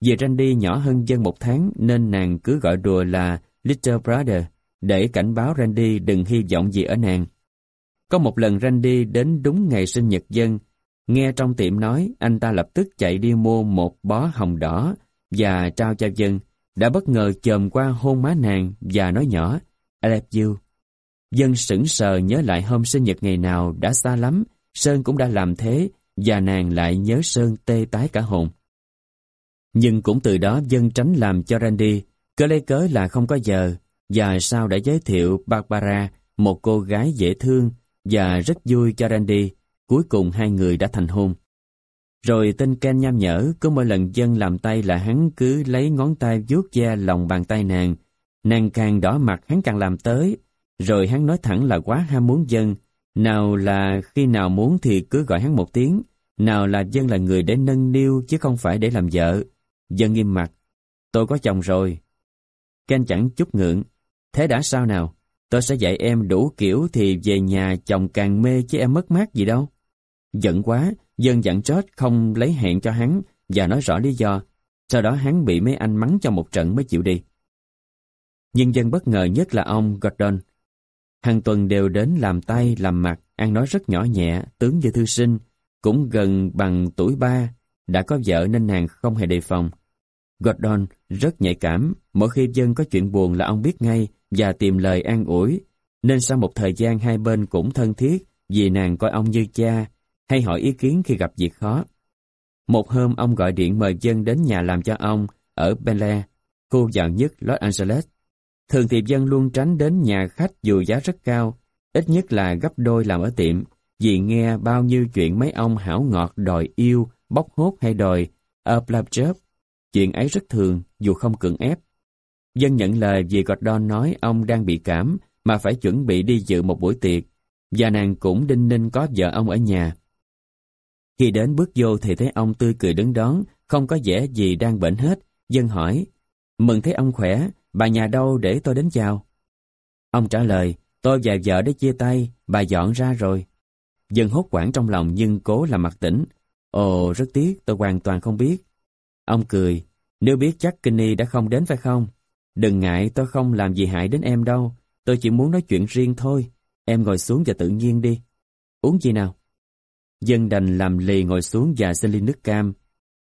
Vì Randy nhỏ hơn dân một tháng nên nàng cứ gọi đùa là Little Brother để cảnh báo Randy đừng hy vọng gì ở nàng. Có một lần Randy đến đúng ngày sinh nhật dân, nghe trong tiệm nói anh ta lập tức chạy đi mua một bó hồng đỏ và trao cho dân, đã bất ngờ chồm qua hôn má nàng và nói nhỏ I love you. Dân sững sờ nhớ lại hôm sinh nhật ngày nào đã xa lắm, Sơn cũng đã làm thế và nàng lại nhớ Sơn tê tái cả hồn. Nhưng cũng từ đó dân tránh làm cho Randy, cơ lấy cớ là không có giờ, và sau đã giới thiệu Barbara, một cô gái dễ thương và rất vui cho Randy, cuối cùng hai người đã thành hôn. Rồi tên Ken nham nhở, cứ mỗi lần dân làm tay là hắn cứ lấy ngón tay vuốt da lòng bàn tay nàng. Nàng càng đỏ mặt hắn càng làm tới, rồi hắn nói thẳng là quá ham muốn dân. Nào là khi nào muốn thì cứ gọi hắn một tiếng, nào là dân là người để nâng niu chứ không phải để làm vợ. Dân nghiêm mặt, tôi có chồng rồi. Ken chẳng chút ngượng, thế đã sao nào? Tôi sẽ dạy em đủ kiểu thì về nhà chồng càng mê chứ em mất mát gì đâu. Giận quá, dân dặn George không lấy hẹn cho hắn và nói rõ lý do. Sau đó hắn bị mấy anh mắng cho một trận mới chịu đi. Nhưng dân bất ngờ nhất là ông Gordon. Hàng tuần đều đến làm tay, làm mặt, ăn nói rất nhỏ nhẹ, tướng như thư sinh, cũng gần bằng tuổi ba, đã có vợ nên nàng không hề đề phòng. Gordon rất nhạy cảm, mỗi khi dân có chuyện buồn là ông biết ngay và tìm lời an ủi, nên sau một thời gian hai bên cũng thân thiết vì nàng coi ông như cha, hay hỏi ý kiến khi gặp việc khó. Một hôm ông gọi điện mời dân đến nhà làm cho ông ở Bel Air, khu giàu nhất Los Angeles. Thường thì dân luôn tránh đến nhà khách dù giá rất cao, ít nhất là gấp đôi làm ở tiệm, vì nghe bao nhiêu chuyện mấy ông hảo ngọt đòi yêu bóc hốt hay đòi a blowjob. Chuyện ấy rất thường, dù không cưỡng ép. Dân nhận lời vì Gordon nói ông đang bị cảm mà phải chuẩn bị đi dự một buổi tiệc, và nàng cũng đinh ninh có vợ ông ở nhà. Khi đến bước vô thì thấy ông tươi cười đứng đón, không có vẻ gì đang bệnh hết. Dân hỏi, mừng thấy ông khỏe, bà nhà đâu để tôi đến chào? Ông trả lời, tôi và vợ đã chia tay, bà dọn ra rồi. Dân hốt quảng trong lòng nhưng cố làm mặt tỉnh. Ồ, rất tiếc, tôi hoàn toàn không biết. Ông cười, nếu biết chắc Kenny đã không đến phải không? Đừng ngại, tôi không làm gì hại đến em đâu. Tôi chỉ muốn nói chuyện riêng thôi. Em ngồi xuống và tự nhiên đi. Uống gì nào? Dân đành làm lì ngồi xuống và xin ly nước cam.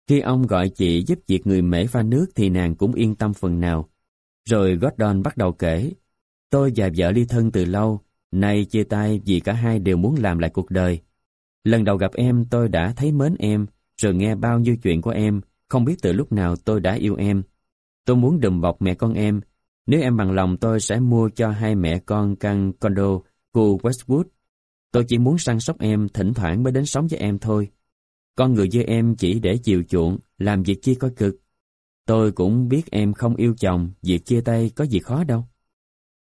Khi ông gọi chị giúp việc người mễ pha nước thì nàng cũng yên tâm phần nào. Rồi Gordon bắt đầu kể. Tôi và vợ ly thân từ lâu, nay chia tay vì cả hai đều muốn làm lại cuộc đời. Lần đầu gặp em tôi đã thấy mến em, rồi nghe bao nhiêu chuyện của em, không biết từ lúc nào tôi đã yêu em. Tôi muốn đùm bọc mẹ con em. Nếu em bằng lòng tôi sẽ mua cho hai mẹ con căn condo khu Westwood. Tôi chỉ muốn săn sóc em, thỉnh thoảng mới đến sống với em thôi. Con người với em chỉ để chiều chuộng, làm việc chi có cực. Tôi cũng biết em không yêu chồng, việc chia tay có gì khó đâu.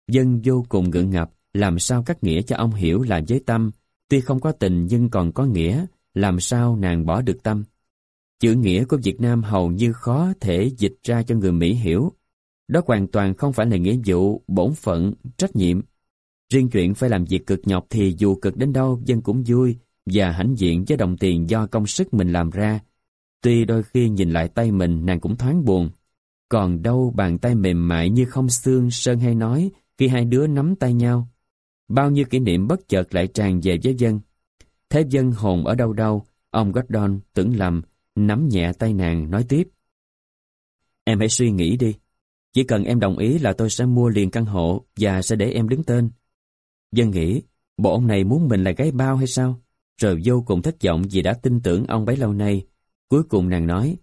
Dân vô cùng ngượng ngập, làm sao cắt nghĩa cho ông hiểu là với tâm, tuy không có tình nhưng còn có nghĩa, làm sao nàng bỏ được tâm. Chữ nghĩa của Việt Nam hầu như khó thể dịch ra cho người Mỹ hiểu. Đó hoàn toàn không phải là nghĩa vụ, bổn phận, trách nhiệm. Riêng chuyện phải làm việc cực nhọc thì dù cực đến đâu dân cũng vui và hãnh diện với đồng tiền do công sức mình làm ra. Tuy đôi khi nhìn lại tay mình nàng cũng thoáng buồn. Còn đâu bàn tay mềm mại như không xương Sơn hay nói khi hai đứa nắm tay nhau. Bao nhiêu kỷ niệm bất chợt lại tràn về với dân. Thế dân hồn ở đâu đâu, ông Gordon tưởng lầm, nắm nhẹ tay nàng nói tiếp. Em hãy suy nghĩ đi. Chỉ cần em đồng ý là tôi sẽ mua liền căn hộ và sẽ để em đứng tên. Dân nghĩ, bộ ông này muốn mình là gái bao hay sao? Rồi vô cùng thất vọng vì đã tin tưởng ông bấy lâu nay. Cuối cùng nàng nói,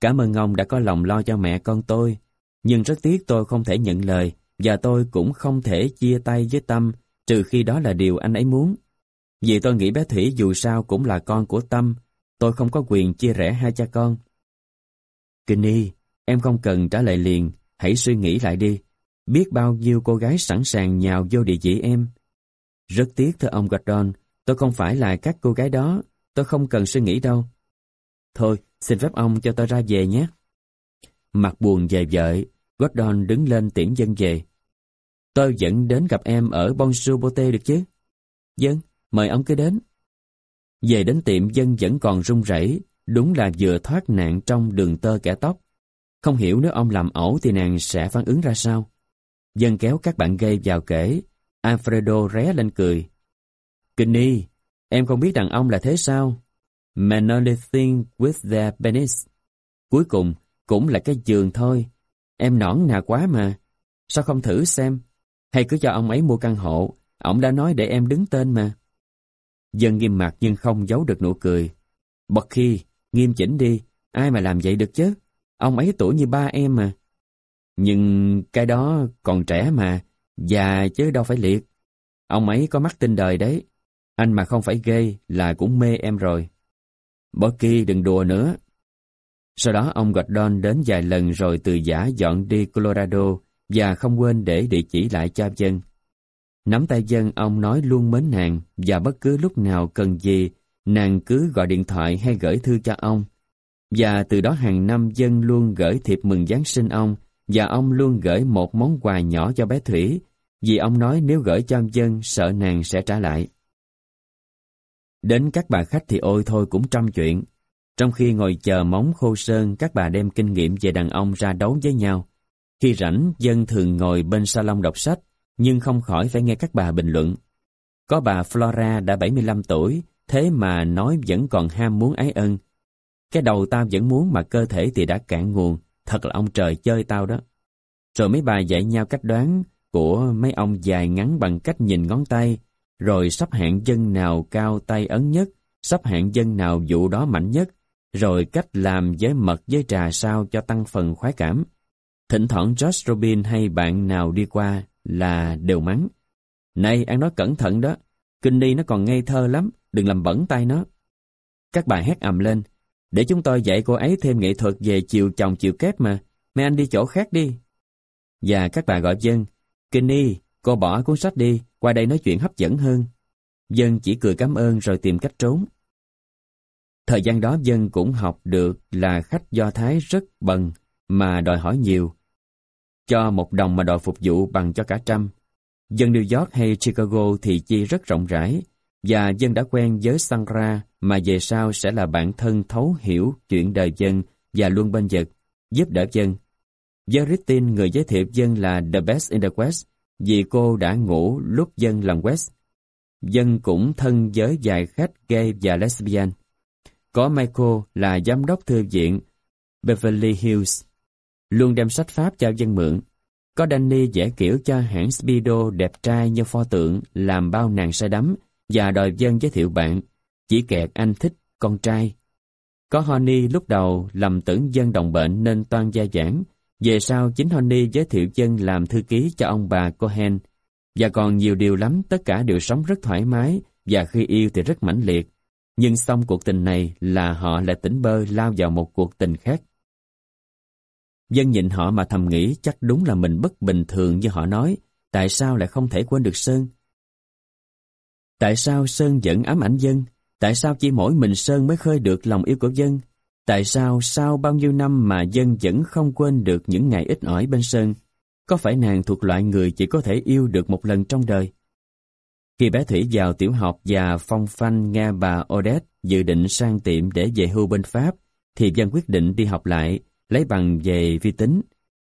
cảm ơn ông đã có lòng lo cho mẹ con tôi. Nhưng rất tiếc tôi không thể nhận lời và tôi cũng không thể chia tay với Tâm trừ khi đó là điều anh ấy muốn. Vì tôi nghĩ bé Thủy dù sao cũng là con của Tâm, tôi không có quyền chia rẽ hai cha con. Kinh em không cần trả lời liền, hãy suy nghĩ lại đi. Biết bao nhiêu cô gái sẵn sàng nhào vô địa chỉ em. Rất tiếc thưa ông Gordon, tôi không phải là các cô gái đó, tôi không cần suy nghĩ đâu. Thôi, xin phép ông cho tôi ra về nhé. Mặt buồn về vợ, Gordon đứng lên tiễn dân về. Tôi vẫn đến gặp em ở Bonjour Bote được chứ? Dân, mời ông cứ đến. Về đến tiệm dân vẫn còn run rẩy, đúng là vừa thoát nạn trong đường tơ kẻ tóc. Không hiểu nếu ông làm ẩu thì nàng sẽ phản ứng ra sao. Dân kéo các bạn gây vào kể, Alfredo ré lên cười. Kenny, em không biết đàn ông là thế sao? Men only think with their penis. Cuối cùng, cũng là cái giường thôi. Em nõn nà quá mà. Sao không thử xem? Hay cứ cho ông ấy mua căn hộ, ông đã nói để em đứng tên mà. Dân nghiêm mặt nhưng không giấu được nụ cười. Bật khi, nghiêm chỉnh đi, ai mà làm vậy được chứ? Ông ấy tuổi như ba em mà. Nhưng cái đó còn trẻ mà, già chứ đâu phải liệt. Ông ấy có mắt tin đời đấy. Anh mà không phải ghê là cũng mê em rồi. Bất kỳ đừng đùa nữa. Sau đó ông Gordon đến vài lần rồi từ giả dọn đi Colorado và không quên để địa chỉ lại cho dân. Nắm tay dân ông nói luôn mến nàng và bất cứ lúc nào cần gì, nàng cứ gọi điện thoại hay gửi thư cho ông. Và từ đó hàng năm dân luôn gửi thiệp mừng Giáng sinh ông và ông luôn gửi một món quà nhỏ cho bé Thủy vì ông nói nếu gửi cho dân sợ nàng sẽ trả lại. Đến các bà khách thì ôi thôi cũng trăm chuyện. Trong khi ngồi chờ móng khô sơn, các bà đem kinh nghiệm về đàn ông ra đấu với nhau. Khi rảnh, dân thường ngồi bên salon đọc sách, nhưng không khỏi phải nghe các bà bình luận. Có bà Flora đã 75 tuổi, thế mà nói vẫn còn ham muốn ái ân. Cái đầu tao vẫn muốn mà cơ thể thì đã cạn nguồn, thật là ông trời chơi tao đó. Rồi mấy bà dạy nhau cách đoán của mấy ông dài ngắn bằng cách nhìn ngón tay, rồi sắp hạng dân nào cao tay ấn nhất, sắp hạng dân nào vụ đó mạnh nhất, rồi cách làm với mật với trà sao cho tăng phần khoái cảm. Thỉnh thoảng Josh Robin hay bạn nào đi qua là đều mắng. Này, ăn nói cẩn thận đó, kinh đi nó còn ngây thơ lắm, đừng làm bẩn tay nó. Các bà hét ầm lên, Để chúng tôi dạy cô ấy thêm nghệ thuật về chiều chồng chiều kép mà. Mấy anh đi chỗ khác đi. Và các bà gọi dân. Kenny, cô bỏ cuốn sách đi, qua đây nói chuyện hấp dẫn hơn. Dân chỉ cười cảm ơn rồi tìm cách trốn. Thời gian đó Dân cũng học được là khách Do Thái rất bần mà đòi hỏi nhiều. Cho một đồng mà đòi phục vụ bằng cho cả trăm. Dân New York hay Chicago thì chi rất rộng rãi và dân đã quen với Sangra mà về sau sẽ là bản thân thấu hiểu chuyện đời dân và luôn bên vực, giúp đỡ dân. Với Ritin, người giới thiệu dân là The Best in the West vì cô đã ngủ lúc dân làm West. Dân cũng thân với vài khách gay và lesbian. Có Michael là giám đốc thư viện Beverly Hills, luôn đem sách Pháp cho dân mượn. Có Danny vẽ kiểu cho hãng Speedo đẹp trai như pho tượng làm bao nàng say đắm và đòi dân giới thiệu bạn. Chỉ kẹt anh thích con trai. Có Honey lúc đầu lầm tưởng dân đồng bệnh nên toan gia giảng. Về sau chính Honey giới thiệu dân làm thư ký cho ông bà Cohen. Và còn nhiều điều lắm, tất cả đều sống rất thoải mái và khi yêu thì rất mãnh liệt. Nhưng xong cuộc tình này là họ lại tỉnh bơ lao vào một cuộc tình khác. Dân nhìn họ mà thầm nghĩ chắc đúng là mình bất bình thường như họ nói, tại sao lại không thể quên được Sơn? Tại sao Sơn vẫn ám ảnh dân? Tại sao chỉ mỗi mình Sơn mới khơi được lòng yêu của dân? Tại sao sau bao nhiêu năm mà dân vẫn không quên được những ngày ít ỏi bên Sơn? Có phải nàng thuộc loại người chỉ có thể yêu được một lần trong đời? Khi bé Thủy vào tiểu học và phong phanh nghe bà Odette dự định sang tiệm để về hưu bên Pháp, thì dân quyết định đi học lại, lấy bằng về vi tính.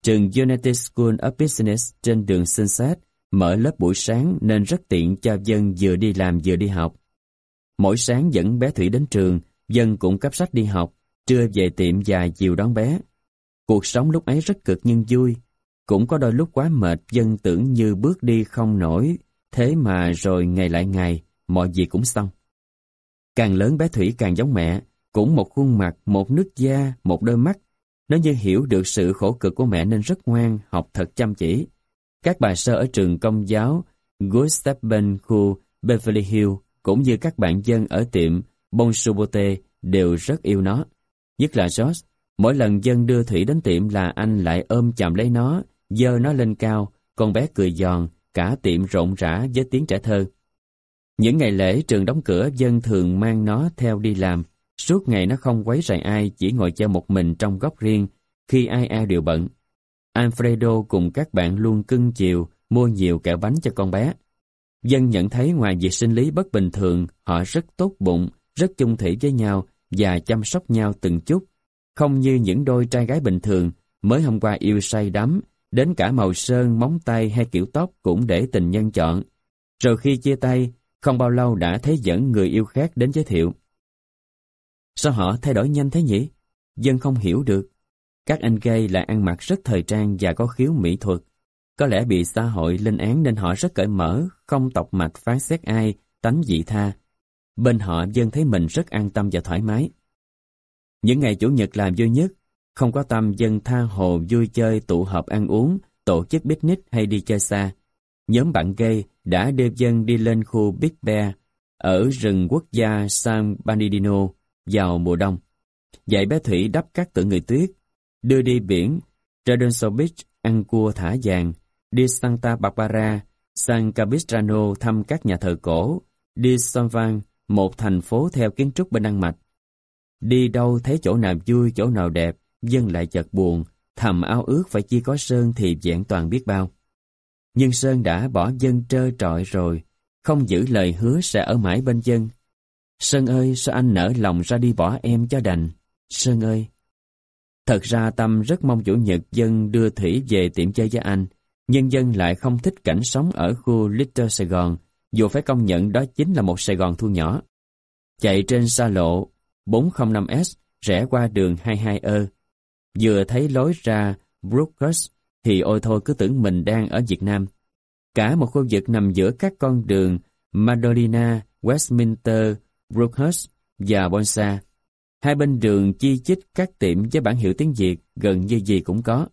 Trường United School of Business trên đường Sunset mở lớp buổi sáng nên rất tiện cho dân vừa đi làm vừa đi học. Mỗi sáng dẫn bé Thủy đến trường, dân cũng cấp sách đi học, trưa về tiệm và chiều đón bé. Cuộc sống lúc ấy rất cực nhưng vui. Cũng có đôi lúc quá mệt, dân tưởng như bước đi không nổi, thế mà rồi ngày lại ngày, mọi việc cũng xong. Càng lớn bé Thủy càng giống mẹ, cũng một khuôn mặt, một nước da, một đôi mắt. Nó như hiểu được sự khổ cực của mẹ nên rất ngoan, học thật chăm chỉ. Các bà sơ ở trường công giáo Gustaven khu Beverly Hills cũng như các bạn dân ở tiệm Bonsubote đều rất yêu nó. Nhất là George, mỗi lần dân đưa Thủy đến tiệm là anh lại ôm chạm lấy nó, dơ nó lên cao, con bé cười giòn, cả tiệm rộn rã với tiếng trẻ thơ. Những ngày lễ trường đóng cửa dân thường mang nó theo đi làm, suốt ngày nó không quấy rầy ai chỉ ngồi chơi một mình trong góc riêng, khi ai ai đều bận. Alfredo cùng các bạn luôn cưng chiều, mua nhiều kẹo bánh cho con bé. Dân nhận thấy ngoài việc sinh lý bất bình thường, họ rất tốt bụng, rất chung thủy với nhau và chăm sóc nhau từng chút. Không như những đôi trai gái bình thường, mới hôm qua yêu say đắm, đến cả màu sơn, móng tay hay kiểu tóc cũng để tình nhân chọn. Rồi khi chia tay, không bao lâu đã thấy dẫn người yêu khác đến giới thiệu. Sao họ thay đổi nhanh thế nhỉ? Dân không hiểu được. Các anh gay lại ăn mặc rất thời trang và có khiếu mỹ thuật. Có lẽ bị xã hội lên án nên họ rất cởi mở, không tọc mạch phán xét ai, tánh dị tha. Bên họ dân thấy mình rất an tâm và thoải mái. Những ngày Chủ nhật làm vui nhất, không có tâm dân tha hồ vui chơi tụ họp ăn uống, tổ chức picnic hay đi chơi xa. Nhóm bạn gay đã đưa dân đi lên khu Big Bear ở rừng quốc gia San Bernardino vào mùa đông. Dạy bé Thủy đắp các tượng người tuyết, đưa đi biển Redonso Beach ăn cua thả vàng, đi Santa Barbara, San Capistrano thăm các nhà thờ cổ, đi San Van, một thành phố theo kiến trúc bên Đan Mạch. Đi đâu thấy chỗ nào vui, chỗ nào đẹp, dân lại chợt buồn, thầm ao ước phải chi có Sơn thì vẹn toàn biết bao. Nhưng Sơn đã bỏ dân trơ trọi rồi, không giữ lời hứa sẽ ở mãi bên dân. Sơn ơi, sao anh nỡ lòng ra đi bỏ em cho đành? Sơn ơi! Thật ra Tâm rất mong chủ nhật dân đưa Thủy về tiệm chơi với anh, nhưng dân lại không thích cảnh sống ở khu Little Sài Gòn, dù phải công nhận đó chính là một Sài Gòn thu nhỏ. Chạy trên xa lộ 405S, rẽ qua đường 22E. Vừa thấy lối ra Brookhurst thì ôi thôi cứ tưởng mình đang ở Việt Nam. Cả một khu vực nằm giữa các con đường Madolina, Westminster, Brookhurst và Bonsa. Hai bên đường chi chít các tiệm với bản hiệu tiếng Việt gần như gì cũng có.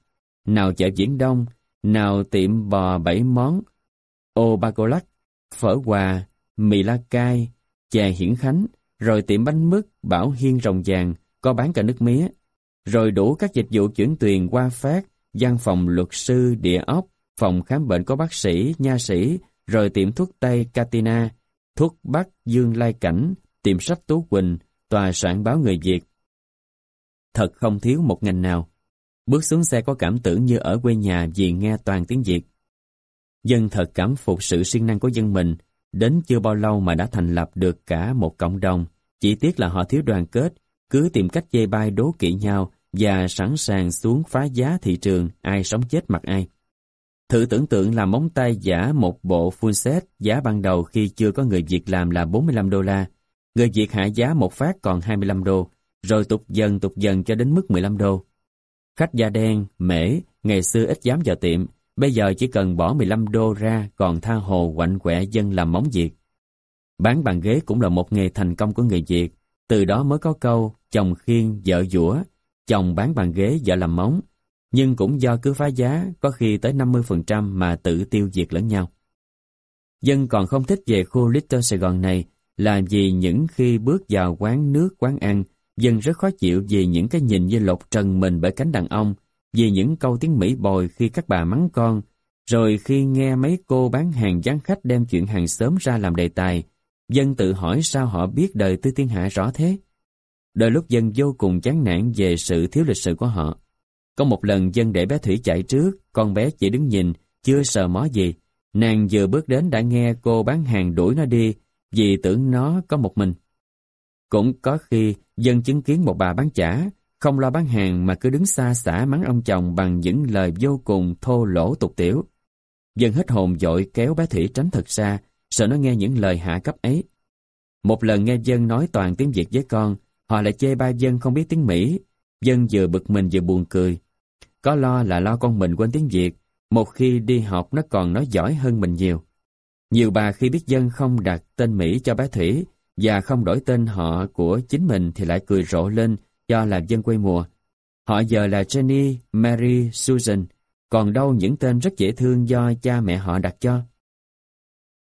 Nào chợ Diễn Đông, nào tiệm bò bảy món, ô ba cô lắc, phở quà, mì la cai, chè hiển khánh, rồi tiệm bánh mứt, bảo hiên rồng vàng, có bán cả nước mía, rồi đủ các dịch vụ chuyển tiền qua phát, văn phòng luật sư, địa ốc, phòng khám bệnh có bác sĩ, nha sĩ, rồi tiệm thuốc Tây Katina, thuốc Bắc Dương Lai Cảnh, tiệm sách Tú Quỳnh, tòa soạn báo người Việt. Thật không thiếu một ngành nào. Bước xuống xe có cảm tưởng như ở quê nhà vì nghe toàn tiếng Việt. Dân thật cảm phục sự siêng năng của dân mình, đến chưa bao lâu mà đã thành lập được cả một cộng đồng. Chỉ tiếc là họ thiếu đoàn kết, cứ tìm cách dây bay đố kỵ nhau và sẵn sàng xuống phá giá thị trường ai sống chết mặt ai. Thử tưởng tượng là móng tay giả một bộ full set giá ban đầu khi chưa có người Việt làm là 45 đô la. Người Việt hạ giá một phát còn 25 đô, rồi tục dần tục dần cho đến mức 15 đô. Khách da đen, mễ, ngày xưa ít dám vào tiệm, bây giờ chỉ cần bỏ 15 đô ra còn tha hồ quạnh quẻ dân làm móng Việt. Bán bàn ghế cũng là một nghề thành công của người Việt, từ đó mới có câu chồng khiên, vợ dũa, chồng bán bàn ghế, vợ làm móng, nhưng cũng do cứ phá giá có khi tới 50% mà tự tiêu diệt lẫn nhau. Dân còn không thích về khu Little Sài Gòn này là vì những khi bước vào quán nước, quán ăn, dân rất khó chịu vì những cái nhìn như lột trần mình bởi cánh đàn ông, vì những câu tiếng Mỹ bồi khi các bà mắng con, rồi khi nghe mấy cô bán hàng gián khách đem chuyện hàng sớm ra làm đề tài, dân tự hỏi sao họ biết đời tư thiên hạ rõ thế. Đôi lúc dân vô cùng chán nản về sự thiếu lịch sự của họ. Có một lần dân để bé Thủy chạy trước, con bé chỉ đứng nhìn, chưa sờ mó gì. Nàng vừa bước đến đã nghe cô bán hàng đuổi nó đi, vì tưởng nó có một mình. Cũng có khi dân chứng kiến một bà bán chả, không lo bán hàng mà cứ đứng xa xả mắng ông chồng bằng những lời vô cùng thô lỗ tục tiểu. Dân hết hồn dội kéo bé Thủy tránh thật xa, sợ nó nghe những lời hạ cấp ấy. Một lần nghe dân nói toàn tiếng Việt với con, họ lại chê ba dân không biết tiếng Mỹ. Dân vừa bực mình vừa buồn cười. Có lo là lo con mình quên tiếng Việt, một khi đi học nó còn nói giỏi hơn mình nhiều. Nhiều bà khi biết dân không đặt tên Mỹ cho bé Thủy và không đổi tên họ của chính mình thì lại cười rộ lên cho là dân quê mùa. Họ giờ là Jenny, Mary, Susan, còn đâu những tên rất dễ thương do cha mẹ họ đặt cho.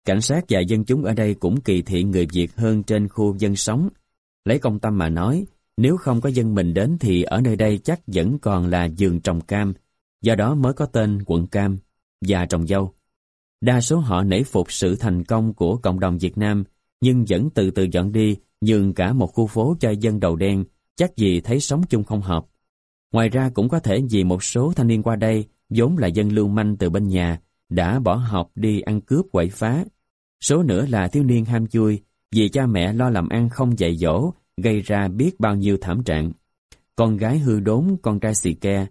Cảnh sát và dân chúng ở đây cũng kỳ thị người Việt hơn trên khu dân sống. Lấy công tâm mà nói, nếu không có dân mình đến thì ở nơi đây chắc vẫn còn là giường trồng cam, do đó mới có tên quận cam và trồng dâu. Đa số họ nể phục sự thành công của cộng đồng Việt Nam, nhưng vẫn từ từ dọn đi, nhường cả một khu phố cho dân đầu đen, chắc gì thấy sống chung không hợp. Ngoài ra cũng có thể vì một số thanh niên qua đây, vốn là dân lưu manh từ bên nhà, đã bỏ học đi ăn cướp quậy phá. Số nữa là thiếu niên ham chui, vì cha mẹ lo làm ăn không dạy dỗ, gây ra biết bao nhiêu thảm trạng. Con gái hư đốn, con trai xì ke.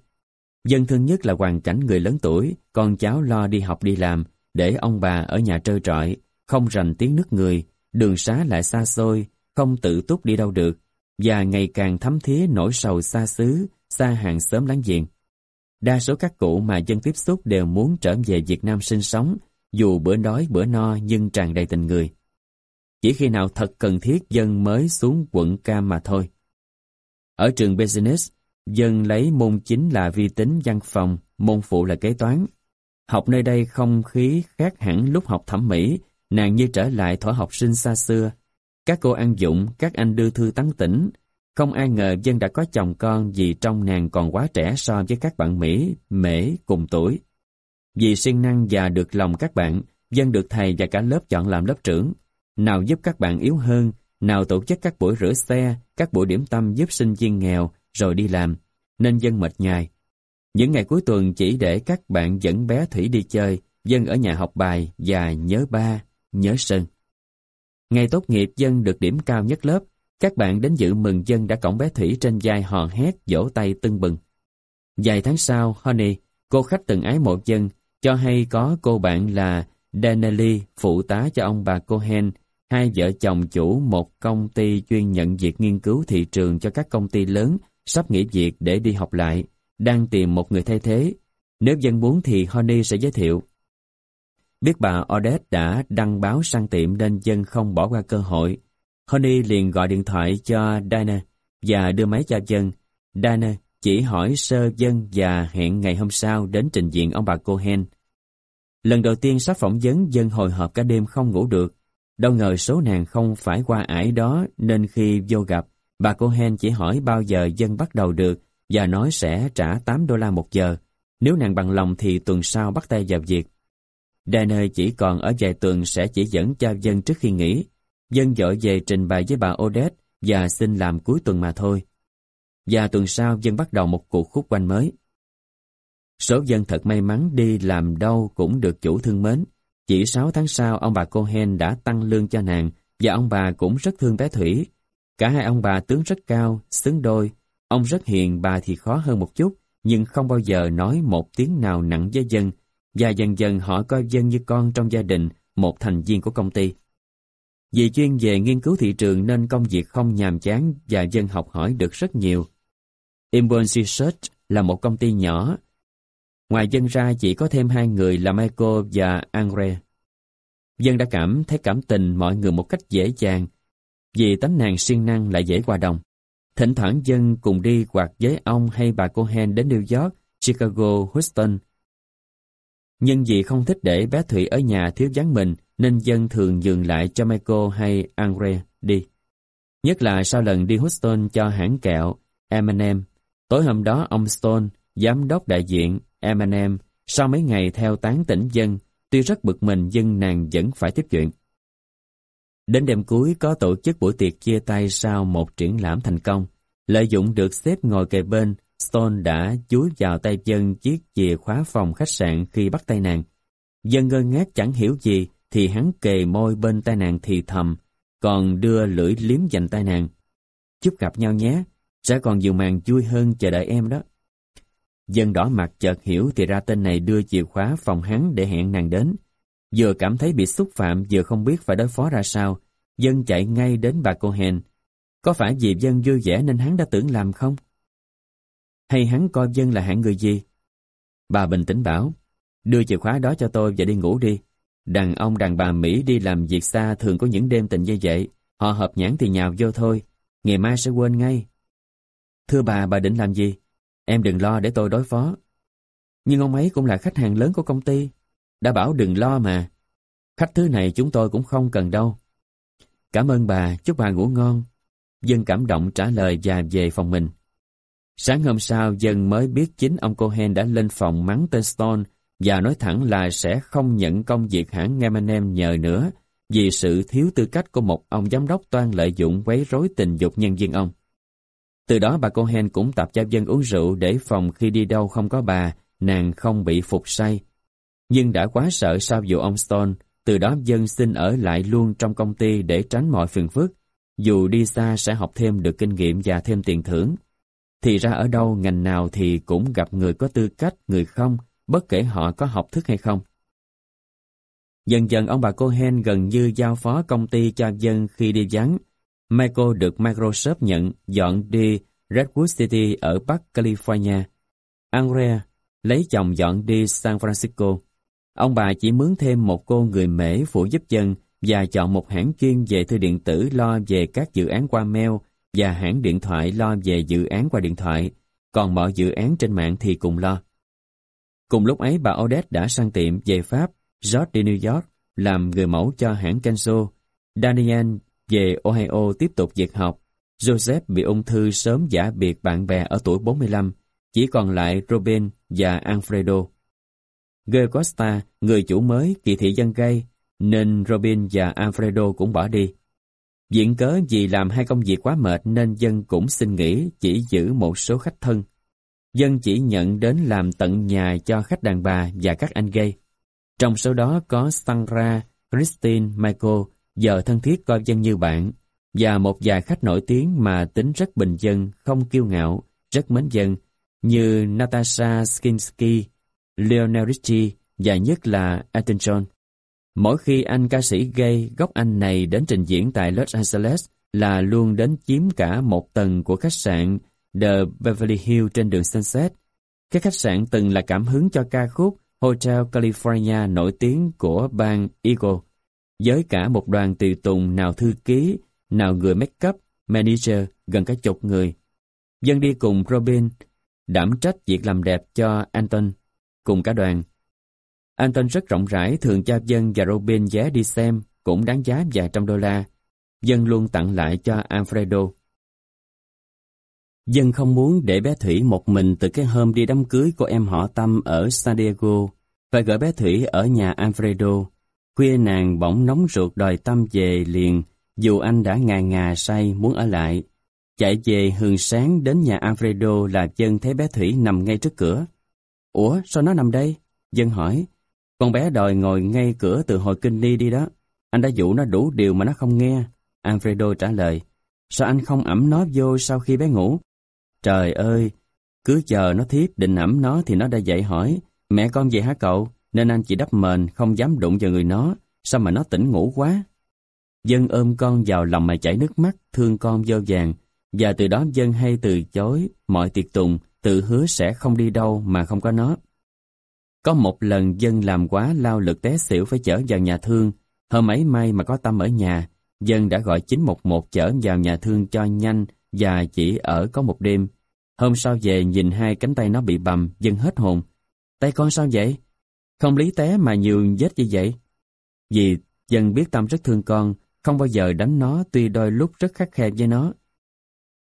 Dân thương nhất là hoàn cảnh người lớn tuổi, con cháu lo đi học đi làm, để ông bà ở nhà trơ trọi, không rành tiếng nước người, đường xá lại xa xôi, không tự túc đi đâu được, và ngày càng thấm thía nỗi sầu xa xứ, xa hàng xóm láng giềng. Đa số các cụ mà dân tiếp xúc đều muốn trở về Việt Nam sinh sống, dù bữa đói bữa no nhưng tràn đầy tình người. Chỉ khi nào thật cần thiết dân mới xuống quận Cam mà thôi. Ở trường Business, dân lấy môn chính là vi tính văn phòng, môn phụ là kế toán. Học nơi đây không khí khác hẳn lúc học thẩm mỹ, nàng như trở lại thỏa học sinh xa xưa. Các cô ăn dụng, các anh đưa thư tán tỉnh. Không ai ngờ dân đã có chồng con vì trong nàng còn quá trẻ so với các bạn Mỹ, Mễ cùng tuổi. Vì siêng năng và được lòng các bạn, dân được thầy và cả lớp chọn làm lớp trưởng. Nào giúp các bạn yếu hơn, nào tổ chức các buổi rửa xe, các buổi điểm tâm giúp sinh viên nghèo, rồi đi làm, nên dân mệt nhài. Những ngày cuối tuần chỉ để các bạn dẫn bé Thủy đi chơi, dân ở nhà học bài và nhớ ba, nhớ sơn. Ngày tốt nghiệp dân được điểm cao nhất lớp, các bạn đến dự mừng dân đã cổng bé Thủy trên vai hò hét, vỗ tay tưng bừng. Vài tháng sau, Honey, cô khách từng ái một dân, cho hay có cô bạn là Danelli, phụ tá cho ông bà Cohen, hai vợ chồng chủ một công ty chuyên nhận việc nghiên cứu thị trường cho các công ty lớn, sắp nghỉ việc để đi học lại, đang tìm một người thay thế. Nếu dân muốn thì Honey sẽ giới thiệu. Biết bà Odette đã đăng báo sang tiệm nên dân không bỏ qua cơ hội. Honey liền gọi điện thoại cho Dana và đưa máy cho dân. Dana chỉ hỏi sơ dân và hẹn ngày hôm sau đến trình diện ông bà Cohen. Lần đầu tiên sắp phỏng vấn dân hồi hộp cả đêm không ngủ được. Đâu ngờ số nàng không phải qua ải đó nên khi vô gặp, Bà Cohen chỉ hỏi bao giờ dân bắt đầu được và nói sẽ trả 8 đô la một giờ. Nếu nàng bằng lòng thì tuần sau bắt tay vào việc. Dana chỉ còn ở vài tuần sẽ chỉ dẫn cho dân trước khi nghỉ. Dân dội về trình bày với bà Odette và xin làm cuối tuần mà thôi. Và tuần sau dân bắt đầu một cuộc khúc quanh mới. Số dân thật may mắn đi làm đâu cũng được chủ thương mến. Chỉ 6 tháng sau ông bà Cohen đã tăng lương cho nàng và ông bà cũng rất thương bé Thủy. Cả hai ông bà tướng rất cao, xứng đôi. Ông rất hiền, bà thì khó hơn một chút, nhưng không bao giờ nói một tiếng nào nặng với dân. Và dần dần họ coi dân như con trong gia đình, một thành viên của công ty. Vì chuyên về nghiên cứu thị trường nên công việc không nhàm chán và dân học hỏi được rất nhiều. Impulse Research là một công ty nhỏ. Ngoài dân ra chỉ có thêm hai người là Michael và Andre. Dân đã cảm thấy cảm tình mọi người một cách dễ dàng vì tánh nàng siêng năng lại dễ hòa đồng. Thỉnh thoảng dân cùng đi hoặc với ông hay bà Cohen đến New York, Chicago, Houston. Nhưng vì không thích để bé Thụy ở nhà thiếu vắng mình nên dân thường dừng lại cho Michael hay Andre đi. Nhất là sau lần đi Houston cho hãng kẹo M&M. Tối hôm đó ông Stone, giám đốc đại diện M&M, sau mấy ngày theo tán tỉnh dân, tuy rất bực mình dân nàng vẫn phải tiếp chuyện. Đến đêm cuối có tổ chức buổi tiệc chia tay sau một triển lãm thành công. Lợi dụng được xếp ngồi kề bên, Stone đã chúi vào tay dân chiếc chìa khóa phòng khách sạn khi bắt tay nàng. Dân ngơ ngác chẳng hiểu gì, thì hắn kề môi bên tai nàng thì thầm, còn đưa lưỡi liếm dành tai nàng. Chúc gặp nhau nhé, sẽ còn nhiều màn vui hơn chờ đợi em đó. Dân đỏ mặt chợt hiểu thì ra tên này đưa chìa khóa phòng hắn để hẹn nàng đến. Vừa cảm thấy bị xúc phạm vừa không biết phải đối phó ra sao, dân chạy ngay đến bà cô hèn Có phải vì dân vui vẻ nên hắn đã tưởng làm không? Hay hắn coi dân là hạng người gì? Bà bình tĩnh bảo, đưa chìa khóa đó cho tôi và đi ngủ đi. Đàn ông đàn bà Mỹ đi làm việc xa thường có những đêm tình như vậy. Họ hợp nhãn thì nhào vô thôi. Ngày mai sẽ quên ngay. Thưa bà, bà định làm gì? Em đừng lo để tôi đối phó. Nhưng ông ấy cũng là khách hàng lớn của công ty. Đã bảo đừng lo mà. Khách thứ này chúng tôi cũng không cần đâu. Cảm ơn bà, chúc bà ngủ ngon. Dân cảm động trả lời và về phòng mình. Sáng hôm sau, Dân mới biết chính ông Cohen đã lên phòng mắng tên Stone và nói thẳng là sẽ không nhận công việc hãng Gamanem nhờ nữa vì sự thiếu tư cách của một ông giám đốc toan lợi dụng quấy rối tình dục nhân viên ông. Từ đó bà Cohen cũng tập cho dân uống rượu để phòng khi đi đâu không có bà, nàng không bị phục say. Nhưng đã quá sợ sau vụ ông Stone, từ đó dân xin ở lại luôn trong công ty để tránh mọi phiền phức. Dù đi xa sẽ học thêm được kinh nghiệm và thêm tiền thưởng. Thì ra ở đâu ngành nào thì cũng gặp người có tư cách, người không, bất kể họ có học thức hay không. Dần dần ông bà Cohen gần như giao phó công ty cho dân khi đi vắng. Michael được Microsoft nhận dọn đi Redwood City ở Bắc California. Andrea lấy chồng dọn đi San Francisco. Ông bà chỉ mướn thêm một cô người mễ phụ giúp dân và chọn một hãng chuyên về thư điện tử lo về các dự án qua mail và hãng điện thoại lo về dự án qua điện thoại, còn mọi dự án trên mạng thì cùng lo. Cùng lúc ấy bà Odette đã sang tiệm về Pháp, George đi New York, làm người mẫu cho hãng Kenzo. Daniel về Ohio tiếp tục việc học. Joseph bị ung thư sớm giả biệt bạn bè ở tuổi 45, chỉ còn lại Robin và Alfredo. Gue Costa, người chủ mới, kỳ thị dân gây, nên Robin và Alfredo cũng bỏ đi. Diễn cớ vì làm hai công việc quá mệt nên dân cũng xin nghỉ chỉ giữ một số khách thân. Dân chỉ nhận đến làm tận nhà cho khách đàn bà và các anh gay. Trong số đó có Sandra, Christine, Michael, giờ thân thiết coi dân như bạn, và một vài khách nổi tiếng mà tính rất bình dân, không kiêu ngạo, rất mến dân, như Natasha Skinsky, Lionel Richie và nhất là Elton John. Mỗi khi anh ca sĩ gay gốc Anh này đến trình diễn tại Los Angeles là luôn đến chiếm cả một tầng của khách sạn The Beverly Hills trên đường Sunset. Cái khách sạn từng là cảm hứng cho ca khúc Hotel California nổi tiếng của bang Eagle, với cả một đoàn tùy tùng nào thư ký, nào người make up, manager, gần cả chục người. Dân đi cùng Robin, đảm trách việc làm đẹp cho Anton, cùng cả đoàn. Anton rất rộng rãi thường cho dân và Robin vé đi xem, cũng đáng giá vài trăm đô la. Dân luôn tặng lại cho Alfredo. Dân không muốn để bé Thủy một mình từ cái hôm đi đám cưới của em họ Tâm ở San Diego phải gửi bé Thủy ở nhà Alfredo. Khuya nàng bỗng nóng ruột đòi Tâm về liền dù anh đã ngà ngà say muốn ở lại. Chạy về hường sáng đến nhà Alfredo là dân thấy bé Thủy nằm ngay trước cửa. Ủa sao nó nằm đây? Dân hỏi. Con bé đòi ngồi ngay cửa từ hồi kinh đi đi đó. Anh đã dụ nó đủ điều mà nó không nghe. Alfredo trả lời. Sao anh không ẩm nó vô sau khi bé ngủ? Trời ơi, cứ chờ nó thiếp định ẩm nó thì nó đã dậy hỏi, mẹ con về hả cậu? Nên anh chỉ đắp mền, không dám đụng vào người nó, sao mà nó tỉnh ngủ quá? Dân ôm con vào lòng mà chảy nước mắt, thương con vô vàng, và từ đó Dân hay từ chối mọi tiệc tùng, tự hứa sẽ không đi đâu mà không có nó. Có một lần Dân làm quá lao lực té xỉu phải chở vào nhà thương, hôm ấy may mà có Tâm ở nhà, Dân đã gọi 911 chở vào nhà thương cho nhanh và chỉ ở có một đêm. Hôm sau về nhìn hai cánh tay nó bị bầm, Dân hết hồn. Tay con sao vậy? Không lý té mà nhiều vết như vậy. Vì Dân biết Tâm rất thương con, không bao giờ đánh nó tuy đôi lúc rất khắc khe với nó.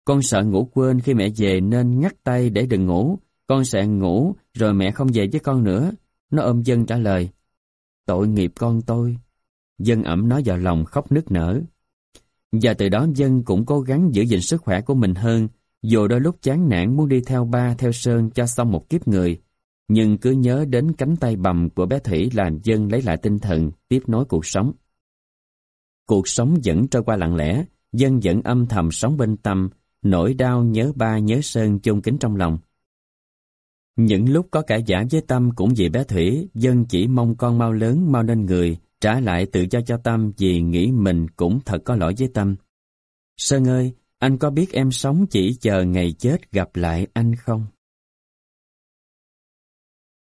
Con sợ ngủ quên khi mẹ về nên ngắt tay để đừng ngủ. Con sẽ ngủ rồi mẹ không về với con nữa. Nó ôm dân trả lời. Tội nghiệp con tôi. Dân ẩm nó vào lòng khóc nức nở. Và từ đó dân cũng cố gắng giữ gìn sức khỏe của mình hơn, dù đôi lúc chán nản muốn đi theo ba theo Sơn cho xong một kiếp người. Nhưng cứ nhớ đến cánh tay bầm của bé Thủy làm dân lấy lại tinh thần, tiếp nối cuộc sống. Cuộc sống vẫn trôi qua lặng lẽ, dân vẫn âm thầm sống bên tâm, nỗi đau nhớ ba nhớ Sơn chôn kính trong lòng. Những lúc có cả giả với Tâm cũng vì bé Thủy, dân chỉ mong con mau lớn, mau nên người, trả lại tự do cho Tâm vì nghĩ mình cũng thật có lỗi với Tâm. Sơn ơi, anh có biết em sống chỉ chờ ngày chết gặp lại anh không?